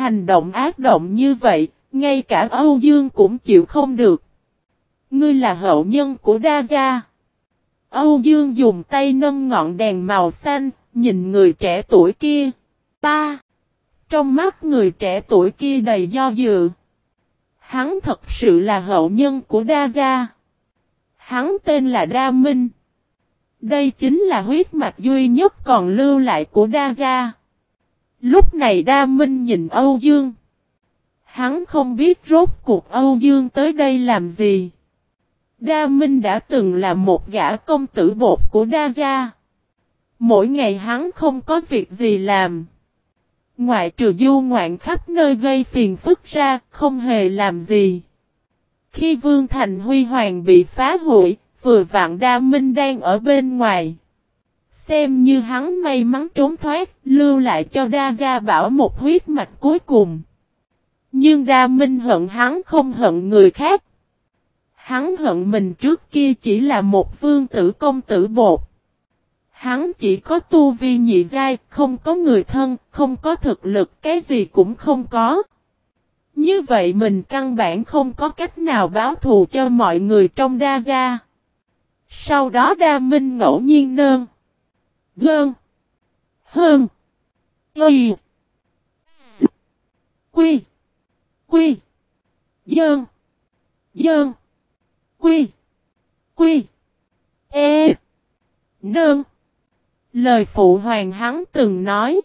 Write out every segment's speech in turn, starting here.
Hành động ác động như vậy, ngay cả Âu Dương cũng chịu không được. Ngươi là hậu nhân của Đa Gia. Âu Dương dùng tay nâng ngọn đèn màu xanh, nhìn người trẻ tuổi kia. Ta! Trong mắt người trẻ tuổi kia đầy do dự. Hắn thật sự là hậu nhân của Đa Gia. Hắn tên là Đa Minh. Đây chính là huyết mạch duy nhất còn lưu lại của Đa Gia. Lúc này Đa Minh nhìn Âu Dương. Hắn không biết rốt cuộc Âu Dương tới đây làm gì. Đa Minh đã từng là một gã công tử bột của Đa Gia. Mỗi ngày hắn không có việc gì làm. Ngoại trừ du ngoạn khắp nơi gây phiền phức ra, không hề làm gì. Khi Vương Thành Huy Hoàng bị phá hủy, vừa vạn Đa Minh đang ở bên ngoài. Xem như hắn may mắn trốn thoát, lưu lại cho Đa Gia Bảo một huyết mạch cuối cùng. Nhưng Đa Minh hận hắn không hận người khác. Hắn hận mình trước kia chỉ là một vương tử công tử bột. Hắn chỉ có tu vi nhị giai, không có người thân, không có thực lực, cái gì cũng không có. Như vậy mình căn bản không có cách nào báo thù cho mọi người trong đa gia. Sau đó đa minh ngẫu nhiên nơn. Gơn. Hơn. Y. Quy. Quy. Dơn. Dơn. Quy. Quy. E. Nơn. Lời phụ hoàng hắn từng nói.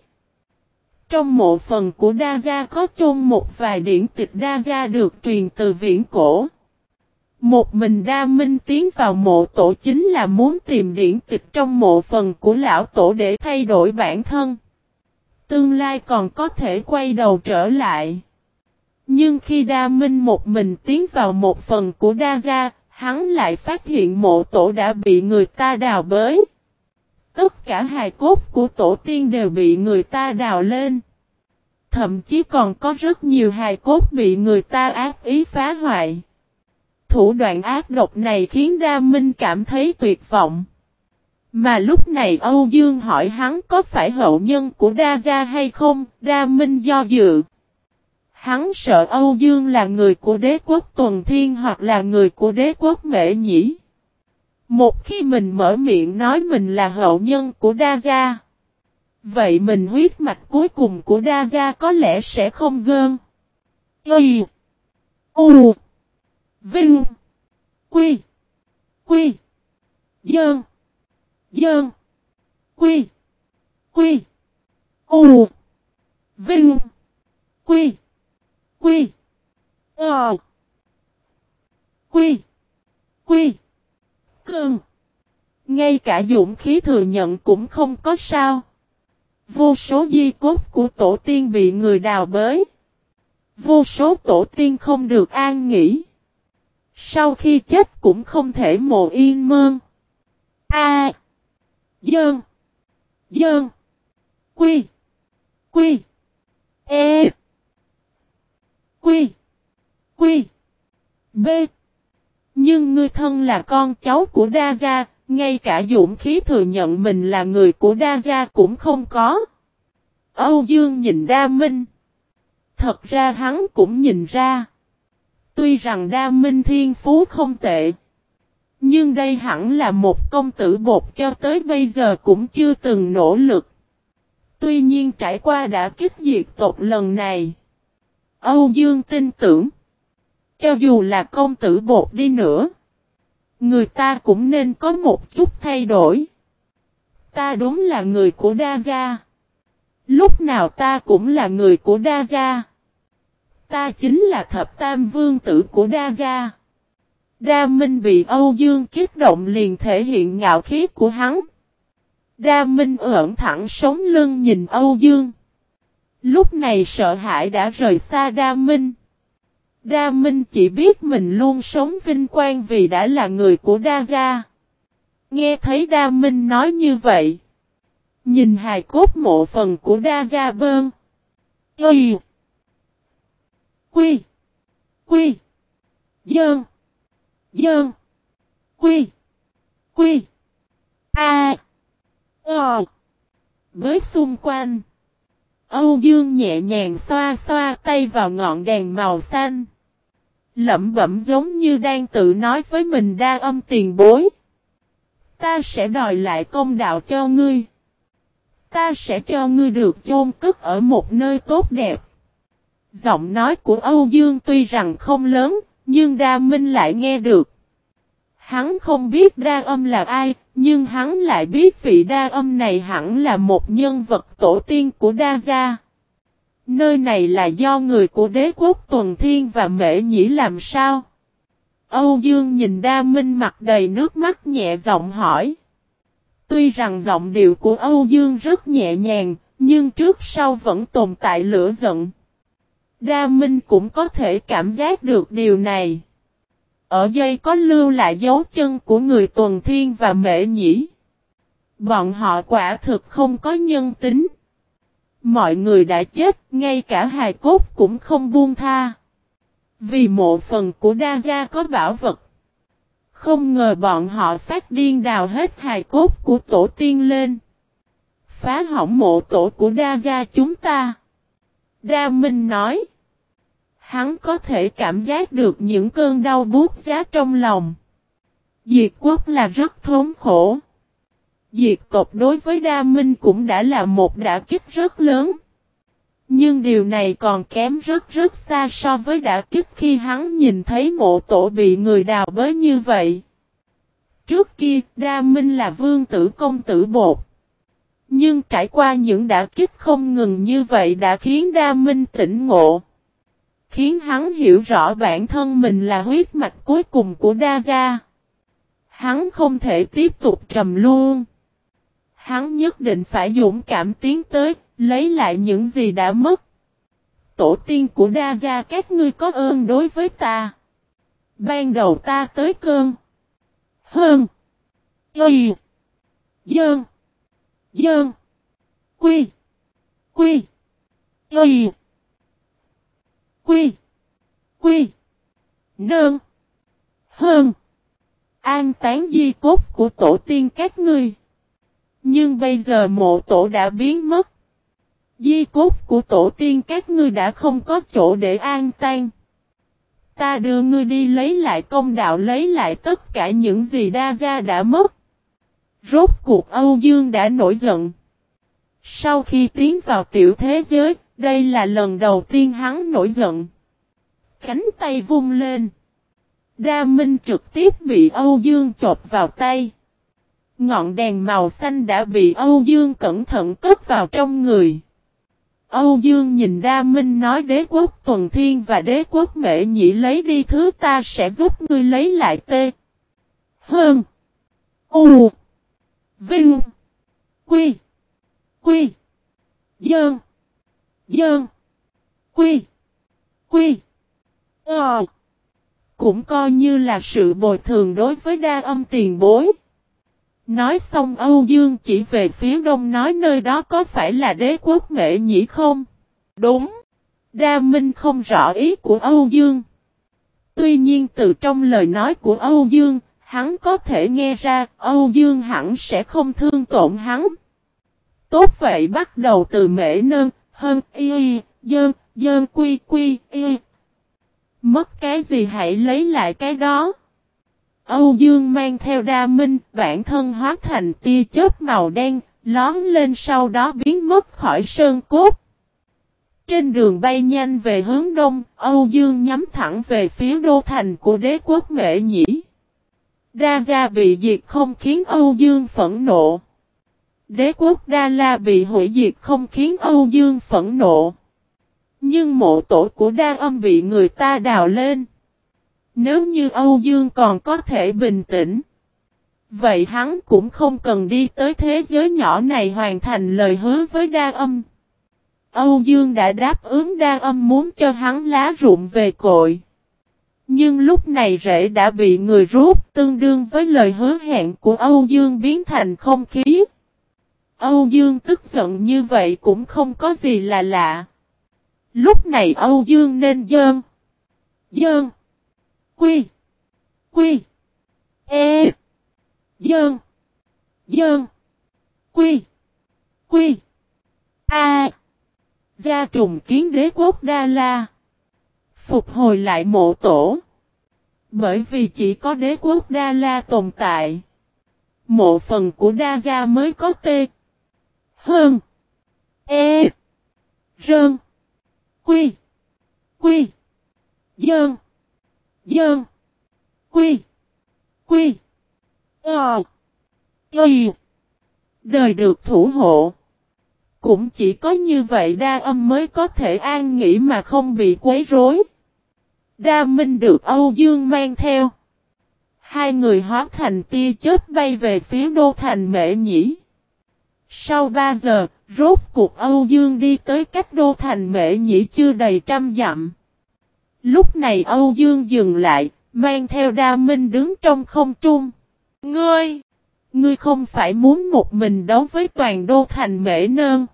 Trong mộ phần của Đa Gia có chôn một vài điển tịch Đa Gia được truyền từ viễn cổ. Một mình Đa Minh tiến vào mộ tổ chính là muốn tìm điển tịch trong mộ phần của lão tổ để thay đổi bản thân. Tương lai còn có thể quay đầu trở lại. Nhưng khi Đa Minh một mình tiến vào một phần của Đa Gia, hắn lại phát hiện mộ tổ đã bị người ta đào bới. Tất cả hài cốt của tổ tiên đều bị người ta đào lên. Thậm chí còn có rất nhiều hài cốt bị người ta ác ý phá hoại. Thủ đoạn ác độc này khiến Đa Minh cảm thấy tuyệt vọng. Mà lúc này Âu Dương hỏi hắn có phải hậu nhân của Đa Gia hay không, Đa Minh do dự. Hắn sợ Âu Dương là người của đế quốc Tuần Thiên hoặc là người của đế quốc Mễ Nhĩ. Một khi mình mở miệng nói mình là hậu nhân của Đa Gia. Vậy mình huyết mạch cuối cùng của Đa Gia có lẽ sẽ không gơn. Y. U. Vinh. Quy. Quy. Dơn. Dơn. Quy. Quy. U. Vinh. Quy. Quy. Ờ. Quy. Quy. Cơn. Ngay cả dũng khí thừa nhận cũng không có sao. Vô số di cốt của tổ tiên bị người đào bới. Vô số tổ tiên không được an nghỉ. Sau khi chết cũng không thể mộ yên mơn. A. Dơn. Dơn. Quy. Quy. E. Quy. Quy. B. Nhưng ngươi thân là con cháu của Đa Gia, ngay cả dũng khí thừa nhận mình là người của Đa Gia cũng không có. Âu Dương nhìn Đa Minh. Thật ra hắn cũng nhìn ra. Tuy rằng Đa Minh thiên phú không tệ. Nhưng đây hẳn là một công tử bột cho tới bây giờ cũng chưa từng nỗ lực. Tuy nhiên trải qua đã kích diệt tộc lần này. Âu Dương tin tưởng. Cho dù là công tử bột đi nữa. Người ta cũng nên có một chút thay đổi. Ta đúng là người của Đa Gia. Lúc nào ta cũng là người của Đa Gia. Ta chính là thập tam vương tử của Đa Gia. Đa Minh bị Âu Dương kích động liền thể hiện ngạo khí của hắn. Đa Minh ẩn thẳng sống lưng nhìn Âu Dương. Lúc này sợ hãi đã rời xa Đa Minh. Đa Minh chỉ biết mình luôn sống vinh quang vì đã là người của Đa Gia. Nghe thấy Đa Minh nói như vậy. Nhìn hài cốt mộ phần của Đa Gia Bơn. Y. Quy. Quy. Dơn. Dơn. Quy. Quy. A. Ờ. Với xung quanh. Âu Dương nhẹ nhàng xoa xoa tay vào ngọn đèn màu xanh. Lẩm bẩm giống như đang tự nói với mình đa âm tiền bối. Ta sẽ đòi lại công đạo cho ngươi. Ta sẽ cho ngươi được chôn cất ở một nơi tốt đẹp. Giọng nói của Âu Dương tuy rằng không lớn, nhưng Đa Minh lại nghe được. Hắn không biết đa âm là ai, nhưng hắn lại biết vị đa âm này hẳn là một nhân vật tổ tiên của đa gia. Nơi này là do người của đế quốc Tuần Thiên và Mễ Nhĩ làm sao? Âu Dương nhìn đa minh mặt đầy nước mắt nhẹ giọng hỏi. Tuy rằng giọng điệu của Âu Dương rất nhẹ nhàng, nhưng trước sau vẫn tồn tại lửa giận. Đa Minh cũng có thể cảm giác được điều này. Ở dây có lưu lại dấu chân của người tuần thiên và mệ nhĩ. Bọn họ quả thực không có nhân tính. Mọi người đã chết, ngay cả hài cốt cũng không buông tha. Vì mộ phần của đa gia có bảo vật. Không ngờ bọn họ phát điên đào hết hài cốt của tổ tiên lên. Phá hỏng mộ tổ của đa gia chúng ta. Đa Minh nói. Hắn có thể cảm giác được những cơn đau buốt giá trong lòng. Diệt quốc là rất thốn khổ. Diệt tộc đối với Đa Minh cũng đã là một đả kích rất lớn. Nhưng điều này còn kém rất rất xa so với đả kích khi hắn nhìn thấy mộ tổ bị người đào bới như vậy. Trước kia, Đa Minh là vương tử công tử bột. Nhưng trải qua những đả kích không ngừng như vậy đã khiến Đa Minh tỉnh ngộ khiến hắn hiểu rõ bản thân mình là huyết mạch cuối cùng của Đa Gia. Hắn không thể tiếp tục trầm luôn. Hắn nhất định phải dũng cảm tiến tới, lấy lại những gì đã mất. Tổ tiên của Đa Gia các ngươi có ơn đối với ta. Ban đầu ta tới cơn. Hơn. Y. Dơn. Dơn. Quy. Quy. Y. Quy. Quy. Nơn. Hơn. An tán di cốt của tổ tiên các ngươi. Nhưng bây giờ mộ tổ đã biến mất. Di cốt của tổ tiên các ngươi đã không có chỗ để an tan. Ta đưa ngươi đi lấy lại công đạo lấy lại tất cả những gì đa gia đã mất. Rốt cuộc Âu Dương đã nổi giận. Sau khi tiến vào tiểu thế giới, đây là lần đầu tiên hắn nổi giận. Cánh tay vung lên. Đa Minh trực tiếp bị Âu Dương chộp vào tay. Ngọn đèn màu xanh đã bị Âu Dương cẩn thận cất vào trong người. Âu Dương nhìn Đa Minh nói đế quốc tuần thiên và đế quốc mệ nhị lấy đi thứ ta sẽ giúp ngươi lấy lại tê. Hơn. U. Vinh. Quy. Quy. Dơn. Dơn. Quy. Quy. Ờ. Cũng coi như là sự bồi thường đối với đa âm tiền bối. Nói xong Âu Dương chỉ về phía đông nói nơi đó có phải là đế quốc mệ nhĩ không? Đúng. Đa Minh không rõ ý của Âu Dương. Tuy nhiên từ trong lời nói của Âu Dương, hắn có thể nghe ra Âu Dương hẳn sẽ không thương tổn hắn. Tốt vậy bắt đầu từ mễ nơn, hơn y, dơn, dơn quy quy y. Mất cái gì hãy lấy lại cái đó. Âu Dương mang theo đa minh, bản thân hóa thành tia chớp màu đen, lón lên sau đó biến mất khỏi sơn cốt. Trên đường bay nhanh về hướng đông, Âu Dương nhắm thẳng về phía đô thành của đế quốc Mệ Nhĩ. Đa gia bị diệt không khiến Âu Dương phẫn nộ. Đế quốc Đa La bị hủy diệt không khiến Âu Dương phẫn nộ. Nhưng mộ tổ của Đa âm bị người ta đào lên. Nếu như Âu Dương còn có thể bình tĩnh. Vậy hắn cũng không cần đi tới thế giới nhỏ này hoàn thành lời hứa với đa âm. Âu Dương đã đáp ứng đa âm muốn cho hắn lá rụng về cội. Nhưng lúc này rễ đã bị người rút tương đương với lời hứa hẹn của Âu Dương biến thành không khí. Âu Dương tức giận như vậy cũng không có gì là lạ. Lúc này Âu Dương nên dơn. Dơn. Quy. Quy. E. Dơn. Dơn. Quy. Quy. A. Gia trùng kiến đế quốc Đa La. Phục hồi lại mộ tổ. Bởi vì chỉ có đế quốc Đa La tồn tại. Mộ phần của Đa Gia mới có tên. Hơn. E. Rơn. Quy. Quy. Dơn. Dơn. Quy. Quy. Ờ. Y. Đời được thủ hộ. Cũng chỉ có như vậy đa âm mới có thể an nghỉ mà không bị quấy rối. Đa Minh được Âu Dương mang theo. Hai người hóa thành tia chớp bay về phía đô thành mệ nhĩ. Sau ba giờ, rốt cuộc Âu Dương đi tới cách đô thành mệ nhĩ chưa đầy trăm dặm. Lúc này Âu Dương dừng lại, mang theo Đa Minh đứng trong không trung. Ngươi! Ngươi không phải muốn một mình đấu với toàn đô thành mễ nơn.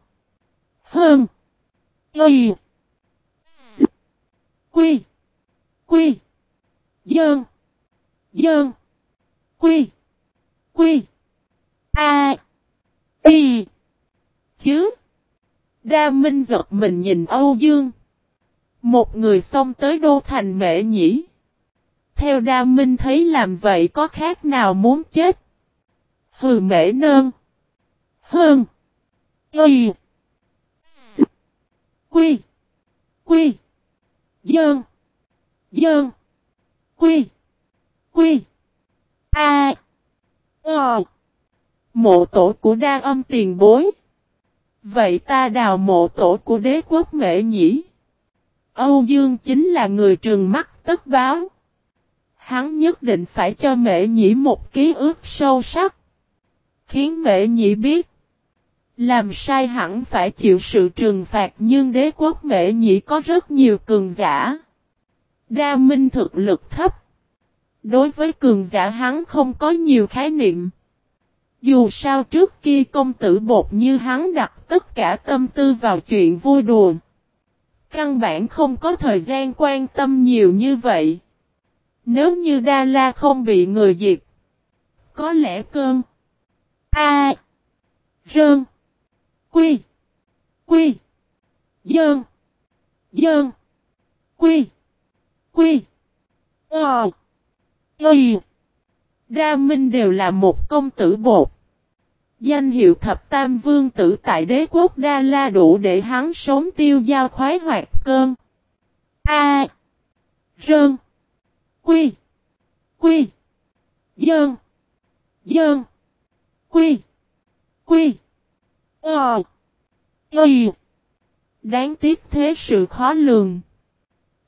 Hơn. Y. Quy. Quy. Dơn. Dơn. Quy. Quy. A. Y. Chứ. Đa Minh giật mình nhìn Âu Dương. Một người xông tới đô thành mẹ nhĩ Theo Đa Minh thấy làm vậy có khác nào muốn chết. Hừ mễ nơn. Hơn. Y. Quy. Quy. Dơn. Dơn. Quy. Quy. A. Ờ. Mộ tổ của đa âm tiền bối. Vậy ta đào mộ tổ của đế quốc mệ nhỉ? Âu Dương chính là người trường mắt tất báo. Hắn nhất định phải cho mẹ nhĩ một ký ức sâu sắc. Khiến mẹ nhĩ biết. Làm sai hẳn phải chịu sự trừng phạt nhưng đế quốc mẹ nhĩ có rất nhiều cường giả. Đa minh thực lực thấp. Đối với cường giả hắn không có nhiều khái niệm. Dù sao trước kia công tử bột như hắn đặt tất cả tâm tư vào chuyện vui đùa. Căn bản không có thời gian quan tâm nhiều như vậy. Nếu như Đa La không bị người diệt. Có lẽ cơn. A. Rơn. Quy. Quy. Dơn. Dơn. Quy. Quy. Ờ. Y. Đa Minh đều là một công tử bột. Danh hiệu thập tam vương tử tại đế quốc Đa La đủ để hắn sống tiêu giao khoái hoạt cơn. A. Rơn. Quy. Quy. Dơn. Dơn. Quy. Quy. Ờ. Y. Đáng tiếc thế sự khó lường.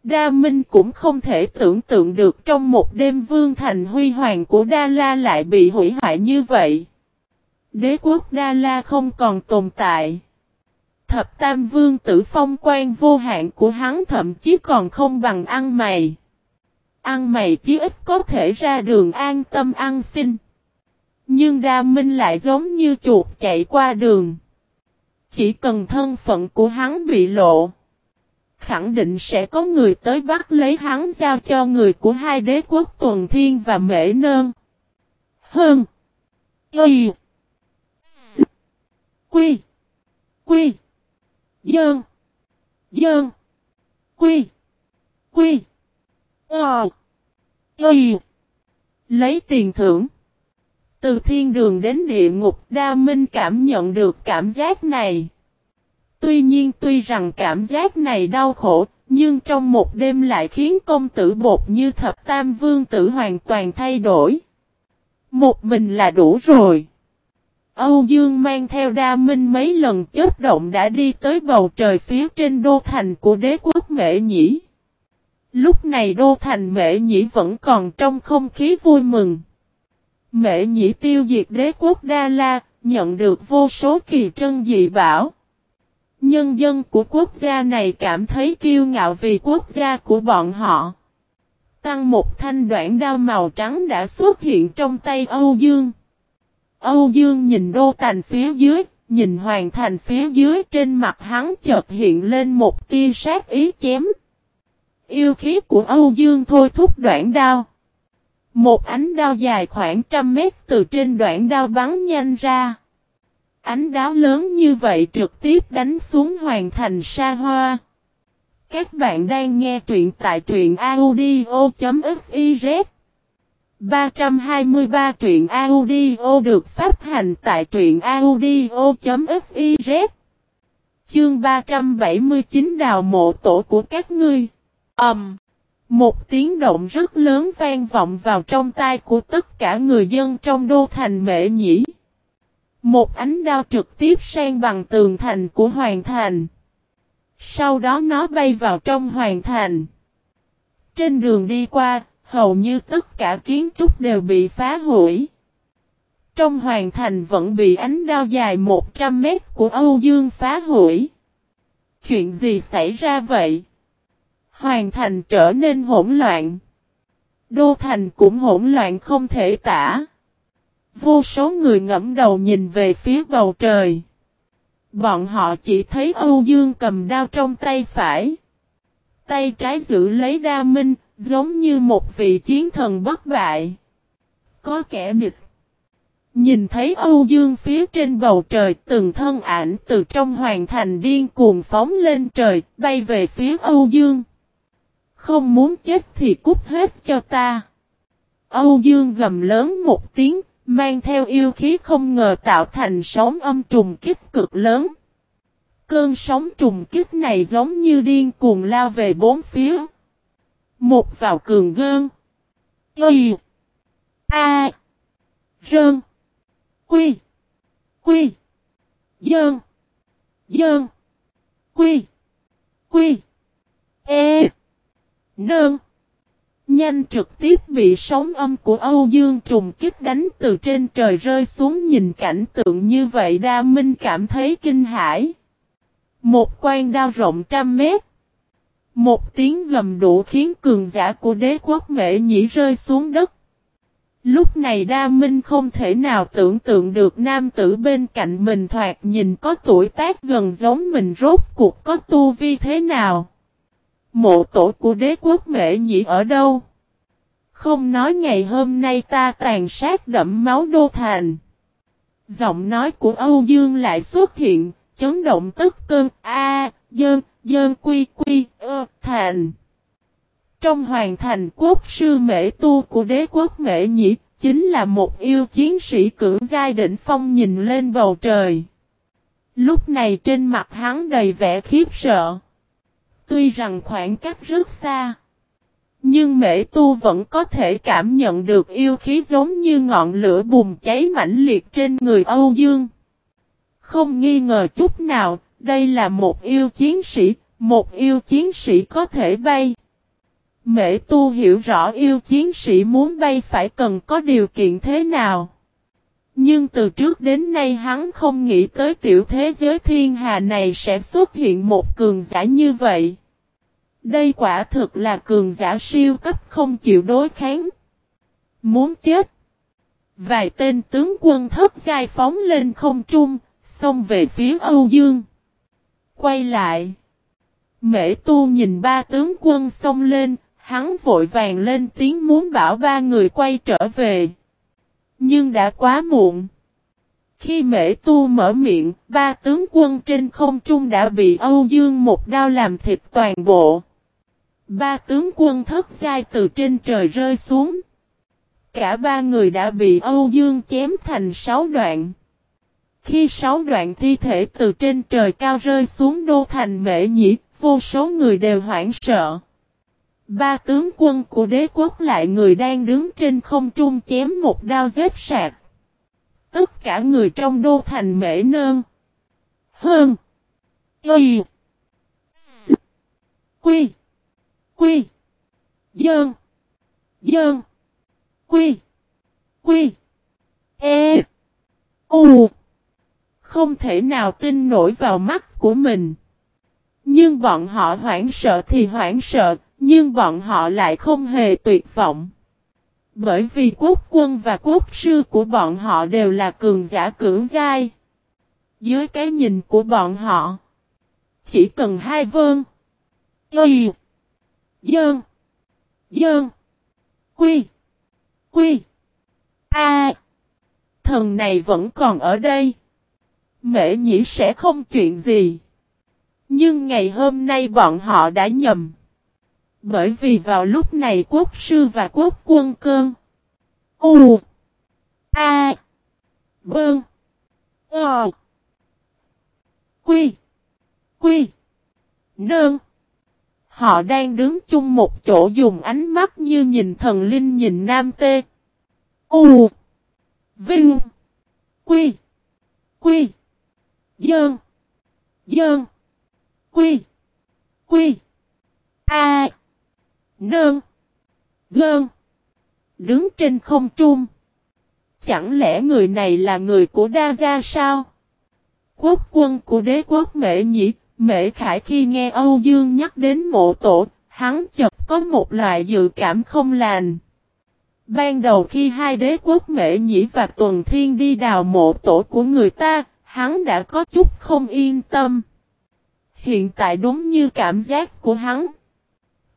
Đa Minh cũng không thể tưởng tượng được trong một đêm vương thành huy hoàng của Đa La lại bị hủy hoại như vậy. Đế quốc Đa La không còn tồn tại. Thập Tam Vương tử phong quan vô hạn của hắn thậm chí còn không bằng ăn mày. Ăn mày chí ít có thể ra đường an tâm ăn xin. Nhưng Đa Minh lại giống như chuột chạy qua đường. Chỉ cần thân phận của hắn bị lộ. Khẳng định sẽ có người tới bắt lấy hắn giao cho người của hai đế quốc tuần thiên và mễ nơn. Hơn. Y. Quy. Quy. Dơn. Dơn. Quy. Quy. Ờ. Y. Lấy tiền thưởng. Từ thiên đường đến địa ngục, đa minh cảm nhận được cảm giác này. Tuy nhiên tuy rằng cảm giác này đau khổ, nhưng trong một đêm lại khiến công tử bột như thập tam vương tử hoàn toàn thay đổi. Một mình là đủ rồi. Âu Dương mang theo đa minh mấy lần chớp động đã đi tới bầu trời phía trên đô thành của đế quốc Mễ Nhĩ. Lúc này đô thành Mễ Nhĩ vẫn còn trong không khí vui mừng. Mễ Nhĩ tiêu diệt đế quốc Đa La, nhận được vô số kỳ trân dị bảo. Nhân dân của quốc gia này cảm thấy kiêu ngạo vì quốc gia của bọn họ. Tăng một thanh đoạn đao màu trắng đã xuất hiện trong tay Âu Dương. Âu Dương nhìn đô thành phía dưới, nhìn hoàn thành phía dưới trên mặt hắn chợt hiện lên một tia sát ý chém. Yêu khí của Âu Dương thôi thúc đoạn đao. Một ánh đao dài khoảng trăm mét từ trên đoạn đao bắn nhanh ra. Ánh đáo lớn như vậy trực tiếp đánh xuống hoàn thành sa hoa. Các bạn đang nghe truyện tại truyện audio.fiz 323 truyện audio được phát hành tại truyện audio.fiz Chương 379 đào mộ tổ của các ngươi. ầm Um, một tiếng động rất lớn vang vọng vào trong tai của tất cả người dân trong đô thành mệ nhĩ. Một ánh đao trực tiếp sang bằng tường thành của hoàng thành. Sau đó nó bay vào trong hoàng thành. Trên đường đi qua, hầu như tất cả kiến trúc đều bị phá hủy. Trong hoàng thành vẫn bị ánh đao dài 100 mét của Âu Dương phá hủy. Chuyện gì xảy ra vậy? Hoàng thành trở nên hỗn loạn. Đô thành cũng hỗn loạn không thể tả. Vô số người ngẫm đầu nhìn về phía bầu trời. Bọn họ chỉ thấy Âu Dương cầm đao trong tay phải. Tay trái giữ lấy đa minh, giống như một vị chiến thần bất bại. Có kẻ địch. Nhìn thấy Âu Dương phía trên bầu trời từng thân ảnh từ trong hoàng thành điên cuồng phóng lên trời, bay về phía Âu Dương. Không muốn chết thì cút hết cho ta. Âu Dương gầm lớn một tiếng, mang theo yêu khí không ngờ tạo thành sóng âm trùng kích cực lớn. Cơn sóng trùng kích này giống như điên cuồng lao về bốn phía. Một vào cường gơn. Y. A. Rơn. Quy. Quy. Dơn. Dơn. Quy. Quy. E. Nơn. Nhanh trực tiếp bị sóng âm của Âu Dương trùng kích đánh từ trên trời rơi xuống nhìn cảnh tượng như vậy đa minh cảm thấy kinh hãi. Một quan đao rộng trăm mét. Một tiếng gầm đủ khiến cường giả của đế quốc mệ nhĩ rơi xuống đất. Lúc này Đa Minh không thể nào tưởng tượng được nam tử bên cạnh mình thoạt nhìn có tuổi tác gần giống mình rốt cuộc có tu vi thế nào. Mộ tổ của đế quốc mệ nhĩ ở đâu? Không nói ngày hôm nay ta tàn sát đẫm máu đô thành. Giọng nói của Âu Dương lại xuất hiện, chấn động tất cơn A, dơn, dơn quy quy, ơ, thành. Trong hoàng thành quốc sư mễ tu của đế quốc mễ nhĩ, chính là một yêu chiến sĩ cưỡng giai đỉnh phong nhìn lên bầu trời. Lúc này trên mặt hắn đầy vẻ khiếp sợ. Tuy rằng khoảng cách rất xa. Nhưng mễ tu vẫn có thể cảm nhận được yêu khí giống như ngọn lửa bùng cháy mãnh liệt trên người Âu Dương. Không nghi ngờ chút nào, đây là một yêu chiến sĩ, một yêu chiến sĩ có thể bay. Mễ tu hiểu rõ yêu chiến sĩ muốn bay phải cần có điều kiện thế nào. Nhưng từ trước đến nay hắn không nghĩ tới tiểu thế giới thiên hà này sẽ xuất hiện một cường giả như vậy. Đây quả thực là cường giả siêu cấp không chịu đối kháng. Muốn chết. Vài tên tướng quân thất giai phóng lên không trung, xông về phía Âu Dương. Quay lại. Mễ tu nhìn ba tướng quân xông lên, hắn vội vàng lên tiếng muốn bảo ba người quay trở về. Nhưng đã quá muộn. Khi mễ tu mở miệng, ba tướng quân trên không trung đã bị Âu Dương một đao làm thịt toàn bộ. Ba tướng quân thất giai từ trên trời rơi xuống. Cả ba người đã bị Âu Dương chém thành sáu đoạn. Khi sáu đoạn thi thể từ trên trời cao rơi xuống đô thành mễ nhĩ, vô số người đều hoảng sợ. Ba tướng quân của đế quốc lại người đang đứng trên không trung chém một đao giết sạc. Tất cả người trong đô thành mễ nơn. Hơn. Y. Quy. Quy. Dơn. Dơn. Quy. Quy. E. U. Không thể nào tin nổi vào mắt của mình. Nhưng bọn họ hoảng sợ thì hoảng sợ, nhưng bọn họ lại không hề tuyệt vọng. Bởi vì quốc quân và quốc sư của bọn họ đều là cường giả cưỡng giai. Dưới cái nhìn của bọn họ, chỉ cần hai vương Y. Dơn. Dơn. Quy. Quy. A. Thần này vẫn còn ở đây. Mễ nhĩ sẽ không chuyện gì. Nhưng ngày hôm nay bọn họ đã nhầm. Bởi vì vào lúc này quốc sư và quốc quân cơn. U. A. Bơn. Ờ. Quy. Quy. Nơn. Họ đang đứng chung một chỗ dùng ánh mắt như nhìn thần linh nhìn nam tê. U. Vinh. Quy. Quy. Dơn. Dơn. Quy. Quy. A. Nơn. Gơn. Đứng trên không trung. Chẳng lẽ người này là người của Đa Gia sao? Quốc quân của đế quốc Mễ Nhĩ, Mễ Khải khi nghe Âu Dương nhắc đến mộ tổ, hắn chợt có một loại dự cảm không lành. Ban đầu khi hai đế quốc Mễ Nhĩ và Tuần Thiên đi đào mộ tổ của người ta, hắn đã có chút không yên tâm. Hiện tại đúng như cảm giác của hắn.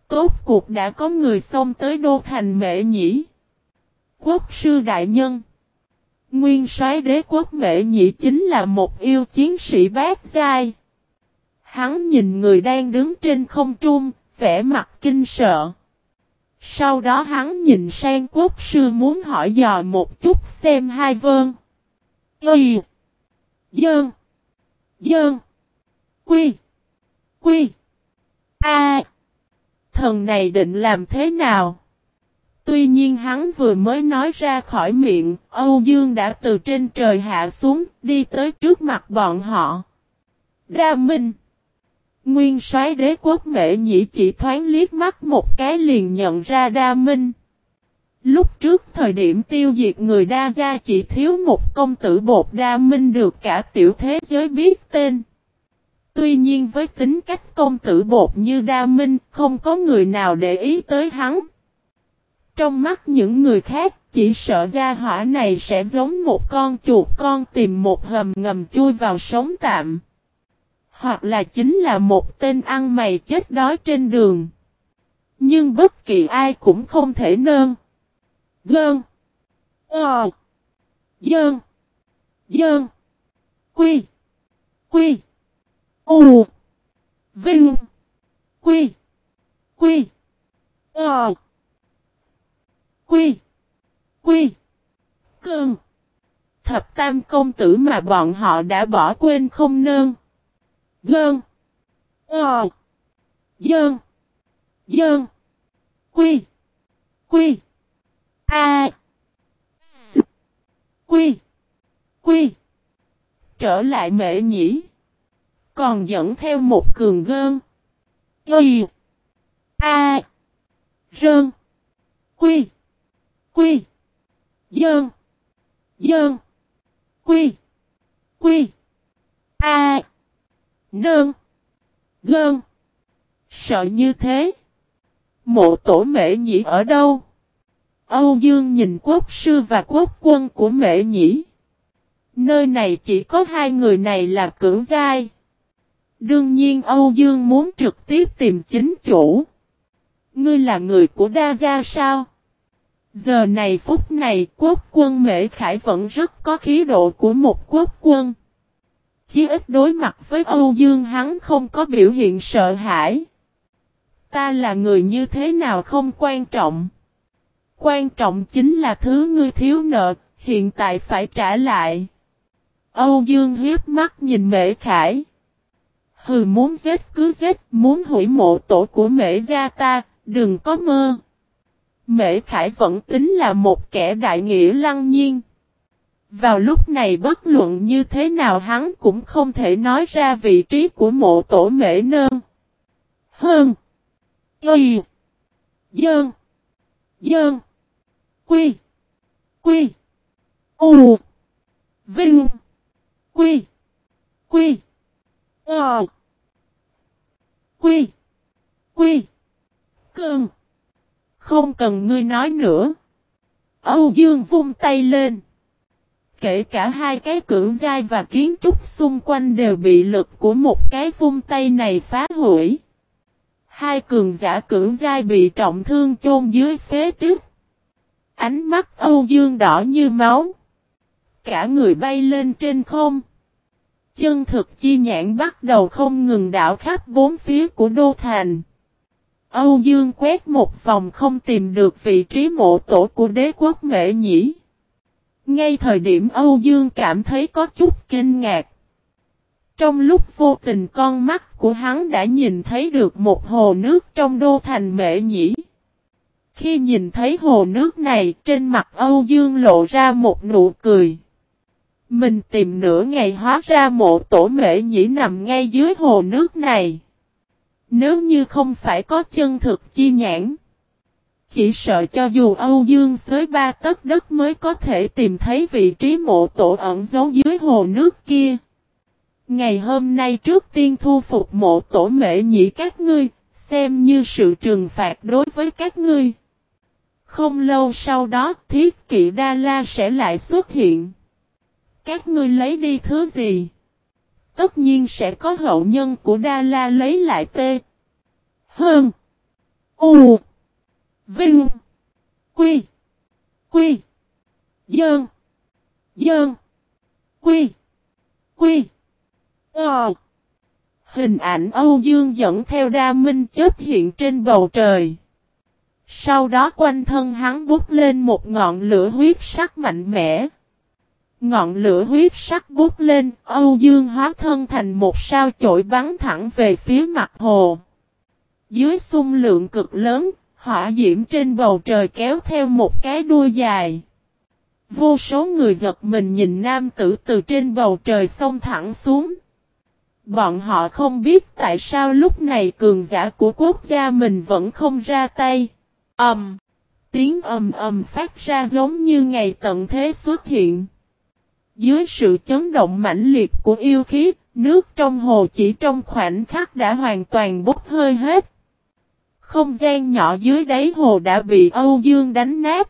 Tốt cuộc đã có người xông tới đô thành Mễ Nhĩ. Quốc sư đại nhân. Nguyên soái đế quốc Mễ Nhĩ chính là một yêu chiến sĩ bát giai. Hắn nhìn người đang đứng trên không trung, vẻ mặt kinh sợ. Sau đó hắn nhìn sang quốc sư muốn hỏi dò một chút xem hai vơn. Y. Dơn. Dơn. Quy. Quy. A. Thần này định làm thế nào? Tuy nhiên hắn vừa mới nói ra khỏi miệng, Âu Dương đã từ trên trời hạ xuống, đi tới trước mặt bọn họ. Ra Minh Nguyên soái đế quốc mệ nhĩ chỉ thoáng liếc mắt một cái liền nhận ra Đa Minh. Lúc trước thời điểm tiêu diệt người đa gia chỉ thiếu một công tử bột Đa Minh được cả tiểu thế giới biết tên. Tuy nhiên với tính cách công tử bột như Đa Minh, không có người nào để ý tới hắn. Trong mắt những người khác, chỉ sợ gia hỏa này sẽ giống một con chuột con tìm một hầm ngầm chui vào sống tạm. Hoặc là chính là một tên ăn mày chết đói trên đường. Nhưng bất kỳ ai cũng không thể nơn. Gơn. Ờ. Dơn. Dơn. Quy. Quy. U. Vinh. Quy. Quy. Ờ. Quy. Quy. Cơn. Thập tam công tử mà bọn họ đã bỏ quên không nương Gơn. Ờ. Dơn. Dơn. Quy. Quy. A. S. Quy. Quy. Trở lại mệ nhỉ. Còn dẫn theo một cường gơn. Y. A. Rơn. Quy. Quy. Dơn. Dơn. Quy. Quy. A. Nơn. Gơn. Sợ như thế. Mộ tổ mẹ nhĩ ở đâu? Âu Dương nhìn quốc sư và quốc quân của mẹ nhĩ. Nơi này chỉ có hai người này là cưỡng giai. Đương nhiên Âu Dương muốn trực tiếp tìm chính chủ. Ngươi là người của Đa Gia sao? Giờ này phút này quốc quân Mễ Khải vẫn rất có khí độ của một quốc quân. Chỉ ít đối mặt với Âu Dương hắn không có biểu hiện sợ hãi. Ta là người như thế nào không quan trọng. Quan trọng chính là thứ ngươi thiếu nợ, hiện tại phải trả lại. Âu Dương hiếp mắt nhìn Mễ Khải. Hừ muốn giết cứ giết, muốn hủy mộ tổ của Mễ gia ta, đừng có mơ. Mễ Khải vẫn tính là một kẻ đại nghĩa lăng nhiên. Vào lúc này bất luận như thế nào hắn cũng không thể nói ra vị trí của mộ tổ mễ nơn. Hơn. Y. Dơn. Dơn. Quy. Quy. U. Vinh. Quy. Quy. Ờ. Quy. Quy. Cơn. Không cần ngươi nói nữa. Âu Dương vung tay lên. Kể cả hai cái cưỡng giai và kiến trúc xung quanh đều bị lực của một cái vung tay này phá hủy. Hai cường giả cưỡng giai bị trọng thương chôn dưới phế tích. Ánh mắt Âu Dương đỏ như máu. Cả người bay lên trên không. Chân thực chi nhãn bắt đầu không ngừng đảo khắp bốn phía của đô thành. Âu Dương quét một vòng không tìm được vị trí mộ tổ của đế quốc Mễ nhĩ. Ngay thời điểm Âu Dương cảm thấy có chút kinh ngạc. Trong lúc vô tình con mắt của hắn đã nhìn thấy được một hồ nước trong đô thành Mễ nhĩ. Khi nhìn thấy hồ nước này, trên mặt Âu Dương lộ ra một nụ cười. Mình tìm nửa ngày hóa ra mộ tổ mệ nhĩ nằm ngay dưới hồ nước này. Nếu như không phải có chân thực chi nhãn. Chỉ sợ cho dù Âu Dương xới ba tấc đất mới có thể tìm thấy vị trí mộ tổ ẩn giấu dưới hồ nước kia. Ngày hôm nay trước tiên thu phục mộ tổ mệ nhĩ các ngươi, xem như sự trừng phạt đối với các ngươi. Không lâu sau đó thiết kỵ Đa La sẽ lại xuất hiện. Các ngươi lấy đi thứ gì? Tất nhiên sẽ có hậu nhân của Đa La lấy lại tê. Hơn. U. Vinh. Quy. Quy. Dơn. Dơn. Quy. Quy. Ờ. Hình ảnh Âu Dương dẫn theo đa minh chớp hiện trên bầu trời. Sau đó quanh thân hắn bút lên một ngọn lửa huyết sắc mạnh mẽ. Ngọn lửa huyết sắc bút lên, Âu Dương hóa thân thành một sao chổi bắn thẳng về phía mặt hồ. Dưới xung lượng cực lớn, hỏa diễm trên bầu trời kéo theo một cái đuôi dài. Vô số người giật mình nhìn nam tử từ trên bầu trời xông thẳng xuống. Bọn họ không biết tại sao lúc này cường giả của quốc gia mình vẫn không ra tay. Ầm. Um, tiếng ầm ầm phát ra giống như ngày tận thế xuất hiện. Dưới sự chấn động mãnh liệt của yêu khí, nước trong hồ chỉ trong khoảnh khắc đã hoàn toàn bốc hơi hết. Không gian nhỏ dưới đáy hồ đã bị Âu Dương đánh nát.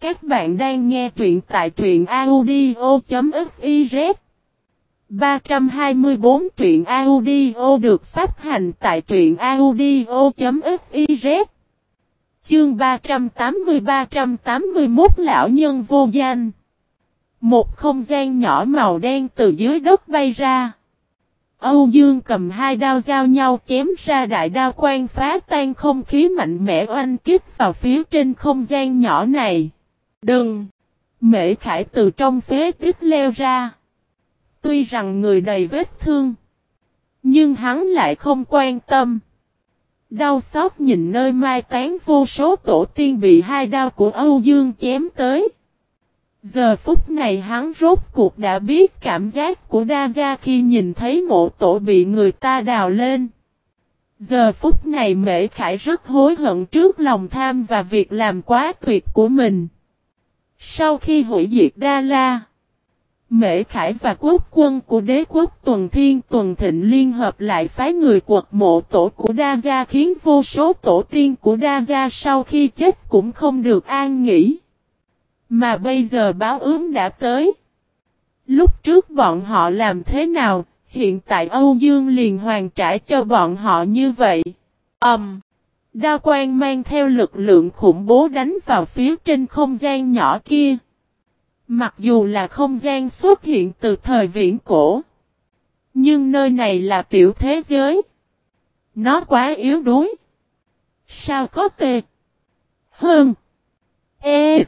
Các bạn đang nghe truyện tại truyện audio.fiz 324 truyện audio được phát hành tại truyện audio.fiz Chương 380-381 Lão Nhân Vô Danh một không gian nhỏ màu đen từ dưới đất bay ra. Âu Dương cầm hai đao giao nhau chém ra đại đao quang phá tan không khí mạnh mẽ oanh kích vào phía trên không gian nhỏ này. Đừng! Mễ Khải từ trong phế tiếp leo ra. Tuy rằng người đầy vết thương. Nhưng hắn lại không quan tâm. Đau xót nhìn nơi mai tán vô số tổ tiên bị hai đao của Âu Dương chém tới. Giờ phút này hắn rốt cuộc đã biết cảm giác của Đa Gia khi nhìn thấy mộ tổ bị người ta đào lên. Giờ phút này Mễ Khải rất hối hận trước lòng tham và việc làm quá tuyệt của mình. Sau khi hủy diệt Đa La, Mễ Khải và quốc quân của đế quốc Tuần Thiên Tuần Thịnh liên hợp lại phái người quật mộ tổ của Đa Gia khiến vô số tổ tiên của Đa Gia sau khi chết cũng không được an nghỉ. Mà bây giờ báo ướm đã tới. Lúc trước bọn họ làm thế nào, hiện tại Âu Dương liền hoàn trả cho bọn họ như vậy. Ẩm! Um, đa quan mang theo lực lượng khủng bố đánh vào phía trên không gian nhỏ kia. Mặc dù là không gian xuất hiện từ thời viễn cổ. Nhưng nơi này là tiểu thế giới. Nó quá yếu đuối. Sao có tệ? Hơn. E.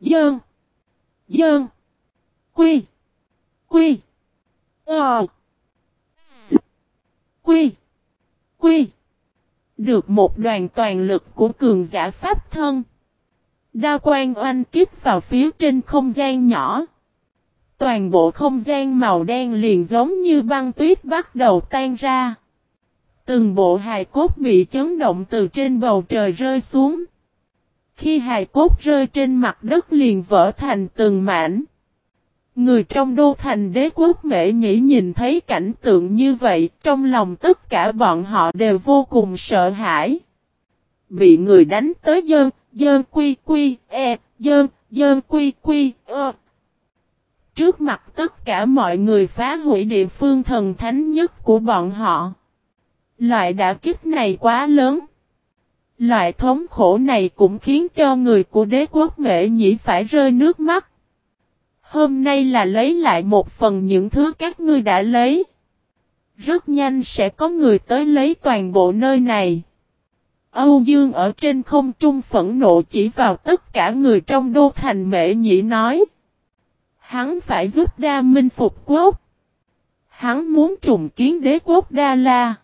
Dơn. Dơn. Quy. Quy. Ờ. Quy. Quy. Được một đoàn toàn lực của cường giả pháp thân. đa quan oanh kích vào phía trên không gian nhỏ. Toàn bộ không gian màu đen liền giống như băng tuyết bắt đầu tan ra. Từng bộ hài cốt bị chấn động từ trên bầu trời rơi xuống. Khi hài cốt rơi trên mặt đất liền vỡ thành từng mảnh. Người trong đô thành đế quốc mễ nhĩ nhìn thấy cảnh tượng như vậy, trong lòng tất cả bọn họ đều vô cùng sợ hãi. Bị người đánh tới dơn, dơn quy quy, e, dơn, dơn quy quy, ơ. Trước mặt tất cả mọi người phá hủy địa phương thần thánh nhất của bọn họ. Loại đả kích này quá lớn. Loại thống khổ này cũng khiến cho người của đế quốc mệ nhĩ phải rơi nước mắt. Hôm nay là lấy lại một phần những thứ các ngươi đã lấy. Rất nhanh sẽ có người tới lấy toàn bộ nơi này. Âu Dương ở trên không trung phẫn nộ chỉ vào tất cả người trong đô thành mệ nhĩ nói. Hắn phải giúp Đa Minh phục quốc. Hắn muốn trùng kiến đế quốc Đa La.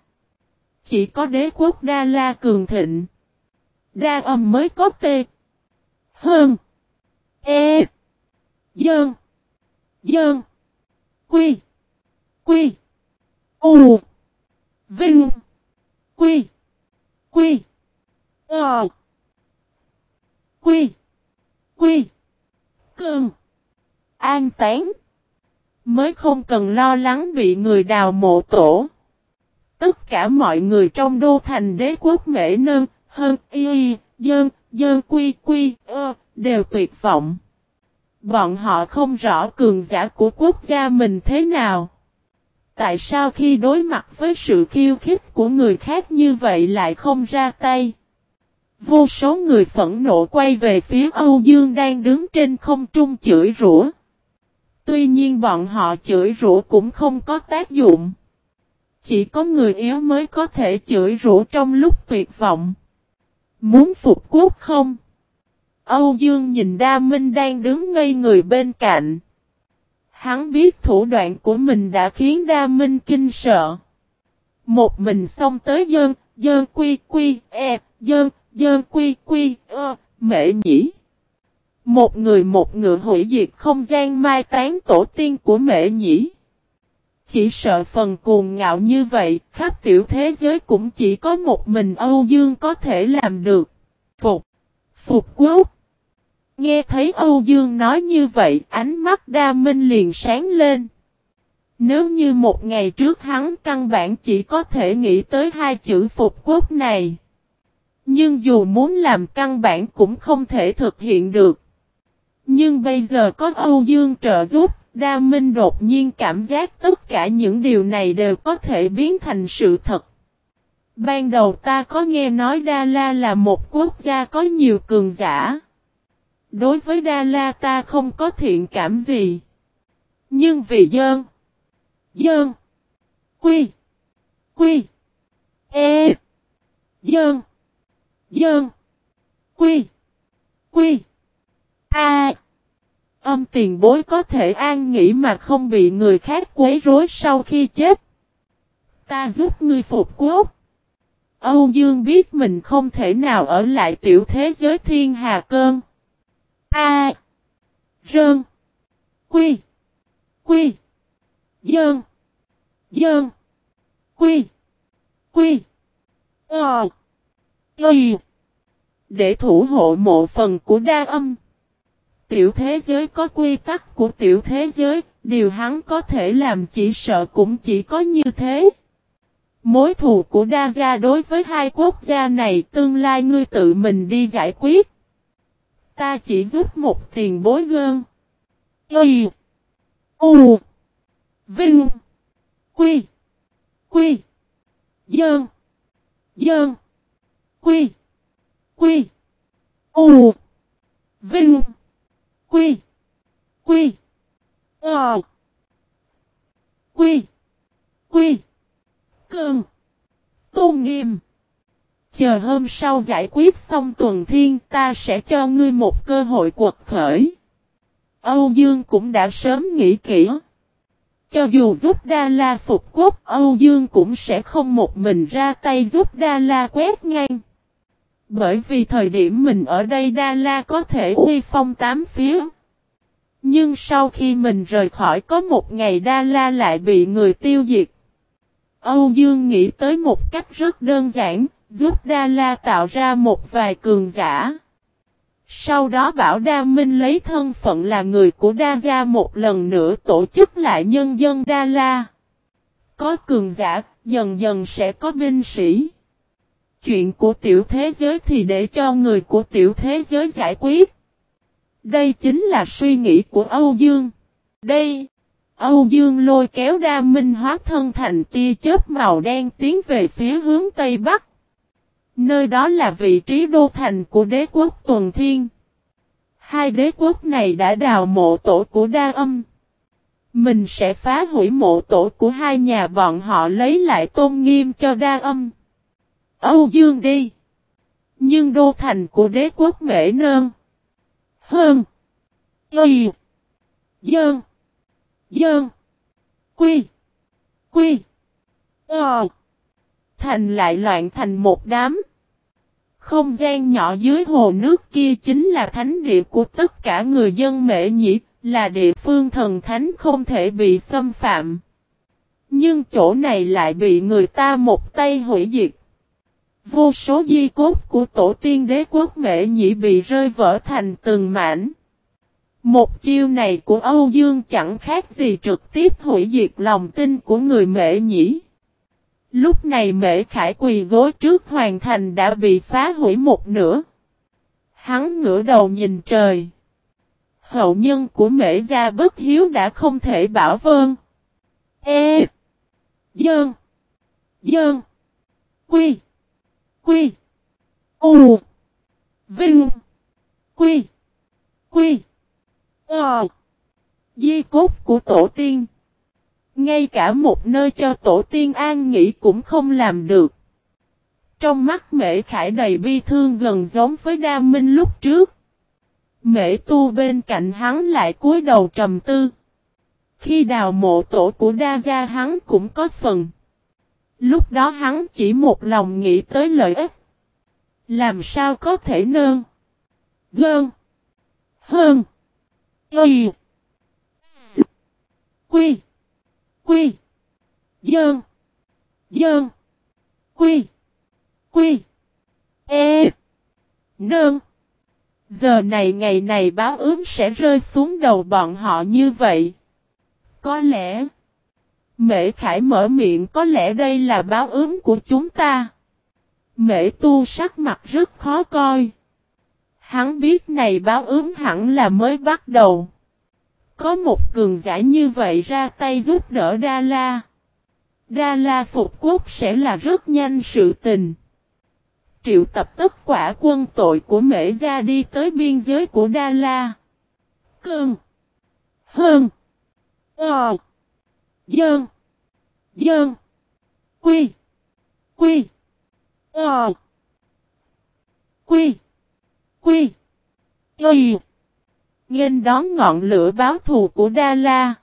Chỉ có đế quốc Đa La cường thịnh. Đa âm mới có tê. Hơn. E. Dơn. Dơn. Quy. Quy. U. Vinh. Quy. Quy. Ờ. Quy. Quy. Cơn. An tán. Mới không cần lo lắng bị người đào mộ tổ. Tất cả mọi người trong đô thành đế quốc mễ nơn, hơn, y, dân, dơn, dơn quy quy, ơ, đều tuyệt vọng. Bọn họ không rõ cường giả của quốc gia mình thế nào. Tại sao khi đối mặt với sự khiêu khích của người khác như vậy lại không ra tay? Vô số người phẫn nộ quay về phía Âu Dương đang đứng trên không trung chửi rủa. Tuy nhiên bọn họ chửi rủa cũng không có tác dụng. Chỉ có người yếu mới có thể chửi rủa trong lúc tuyệt vọng. Muốn phục quốc không? Âu Dương nhìn Đa Minh đang đứng ngây người bên cạnh. Hắn biết thủ đoạn của mình đã khiến Đa Minh kinh sợ. Một mình xông tới dơn, dơn quy quy, e, dơn, dơn quy quy, ơ, mệ nhỉ. Một người một ngựa hủy diệt không gian mai tán tổ tiên của mệ nhỉ? Chỉ sợ phần cuồng ngạo như vậy, khắp tiểu thế giới cũng chỉ có một mình Âu Dương có thể làm được. Phục. Phục quốc. Nghe thấy Âu Dương nói như vậy, ánh mắt đa minh liền sáng lên. Nếu như một ngày trước hắn căn bản chỉ có thể nghĩ tới hai chữ phục quốc này. Nhưng dù muốn làm căn bản cũng không thể thực hiện được. Nhưng bây giờ có Âu Dương trợ giúp, Đa Minh đột nhiên cảm giác tất cả những điều này đều có thể biến thành sự thật. Ban đầu ta có nghe nói Đa La là một quốc gia có nhiều cường giả. Đối với Đa La ta không có thiện cảm gì. Nhưng vì dơn, dơn, quy, quy, e, dơn, dơn, quy, quy, a. Âm tiền bối có thể an nghỉ mà không bị người khác quấy rối sau khi chết. Ta giúp ngươi phục quốc. Âu Dương biết mình không thể nào ở lại tiểu thế giới thiên hà cơn. A. Rơn. Quy. Quy. Dơn. Dơn. Quy. Quy. Ờ. Y. Để thủ hộ mộ phần của đa âm. Tiểu thế giới có quy tắc của tiểu thế giới, điều hắn có thể làm chỉ sợ cũng chỉ có như thế. Mối thù của đa gia đối với hai quốc gia này tương lai ngươi tự mình đi giải quyết. Ta chỉ giúp một tiền bối gơn. Y. U. Vinh. Quy. Quy. Dơn. Dơn. Quy. Quy. U. Vinh. Quy. Quy. Ờ. Quy. Quy. Cơn. Tôn nghiêm. Chờ hôm sau giải quyết xong tuần thiên ta sẽ cho ngươi một cơ hội quật khởi. Âu Dương cũng đã sớm nghĩ kỹ. Cho dù giúp Đa La phục quốc, Âu Dương cũng sẽ không một mình ra tay giúp Đa La quét ngang. Bởi vì thời điểm mình ở đây Đa La có thể uy phong tám phía. Nhưng sau khi mình rời khỏi có một ngày Đa La lại bị người tiêu diệt. Âu Dương nghĩ tới một cách rất đơn giản, giúp Đa La tạo ra một vài cường giả. Sau đó bảo Đa Minh lấy thân phận là người của Đa Gia một lần nữa tổ chức lại nhân dân Đa La. Có cường giả, dần dần sẽ có binh sĩ. Chuyện của tiểu thế giới thì để cho người của tiểu thế giới giải quyết. Đây chính là suy nghĩ của Âu Dương. Đây, Âu Dương lôi kéo Đa Minh hóa thân thành tia chớp màu đen tiến về phía hướng Tây Bắc. Nơi đó là vị trí đô thành của đế quốc Tuần Thiên. Hai đế quốc này đã đào mộ tổ của đa âm. Mình sẽ phá hủy mộ tổ của hai nhà bọn họ lấy lại tôn nghiêm cho đa âm. Âu Dương đi. Nhưng đô thành của đế quốc mễ nơn. Hơn. Y. Dơn. Dơn. Quy. Quy. Ờ. Thành lại loạn thành một đám. Không gian nhỏ dưới hồ nước kia chính là thánh địa của tất cả người dân mễ nhĩ, là địa phương thần thánh không thể bị xâm phạm. Nhưng chỗ này lại bị người ta một tay hủy diệt. Vô số di cốt của tổ tiên đế quốc mệ nhĩ bị rơi vỡ thành từng mảnh. Một chiêu này của Âu Dương chẳng khác gì trực tiếp hủy diệt lòng tin của người mệ nhĩ. Lúc này mệ khải quỳ gối trước hoàn thành đã bị phá hủy một nửa. Hắn ngửa đầu nhìn trời. Hậu nhân của mệ gia bất hiếu đã không thể bảo vơn. E. Dơn. Dơn. Quy. Quy. U. Vinh. Quy. Quy. Ờ. Di cốt của tổ tiên. Ngay cả một nơi cho tổ tiên an nghỉ cũng không làm được. Trong mắt mễ khải đầy bi thương gần giống với đa minh lúc trước. Mễ tu bên cạnh hắn lại cúi đầu trầm tư. Khi đào mộ tổ của đa gia hắn cũng có phần. Lúc đó hắn chỉ một lòng nghĩ tới lợi ích. Làm sao có thể nơn. Gơn. Hơn. Y. Quy. Quy. Dơn. Dơn. Quy. Quy. E. Nơn. Giờ này ngày này báo ướm sẽ rơi xuống đầu bọn họ như vậy. Có lẽ. Mễ Khải mở miệng, có lẽ đây là báo ứng của chúng ta. Mễ tu sắc mặt rất khó coi. Hắn biết này báo ứng hẳn là mới bắt đầu. Có một cường giả như vậy ra tay giúp đỡ Đa La. Đa La phục quốc sẽ là rất nhanh sự tình. Triệu tập tất quả quân tội của Mễ Gia đi tới biên giới của Đa La. cường Hơn. Ờ. Dơn. Dơn. Quy. Quy. Ờ. Quy. Quy. Quy. Nghênh đón ngọn lửa báo thù của Đa La.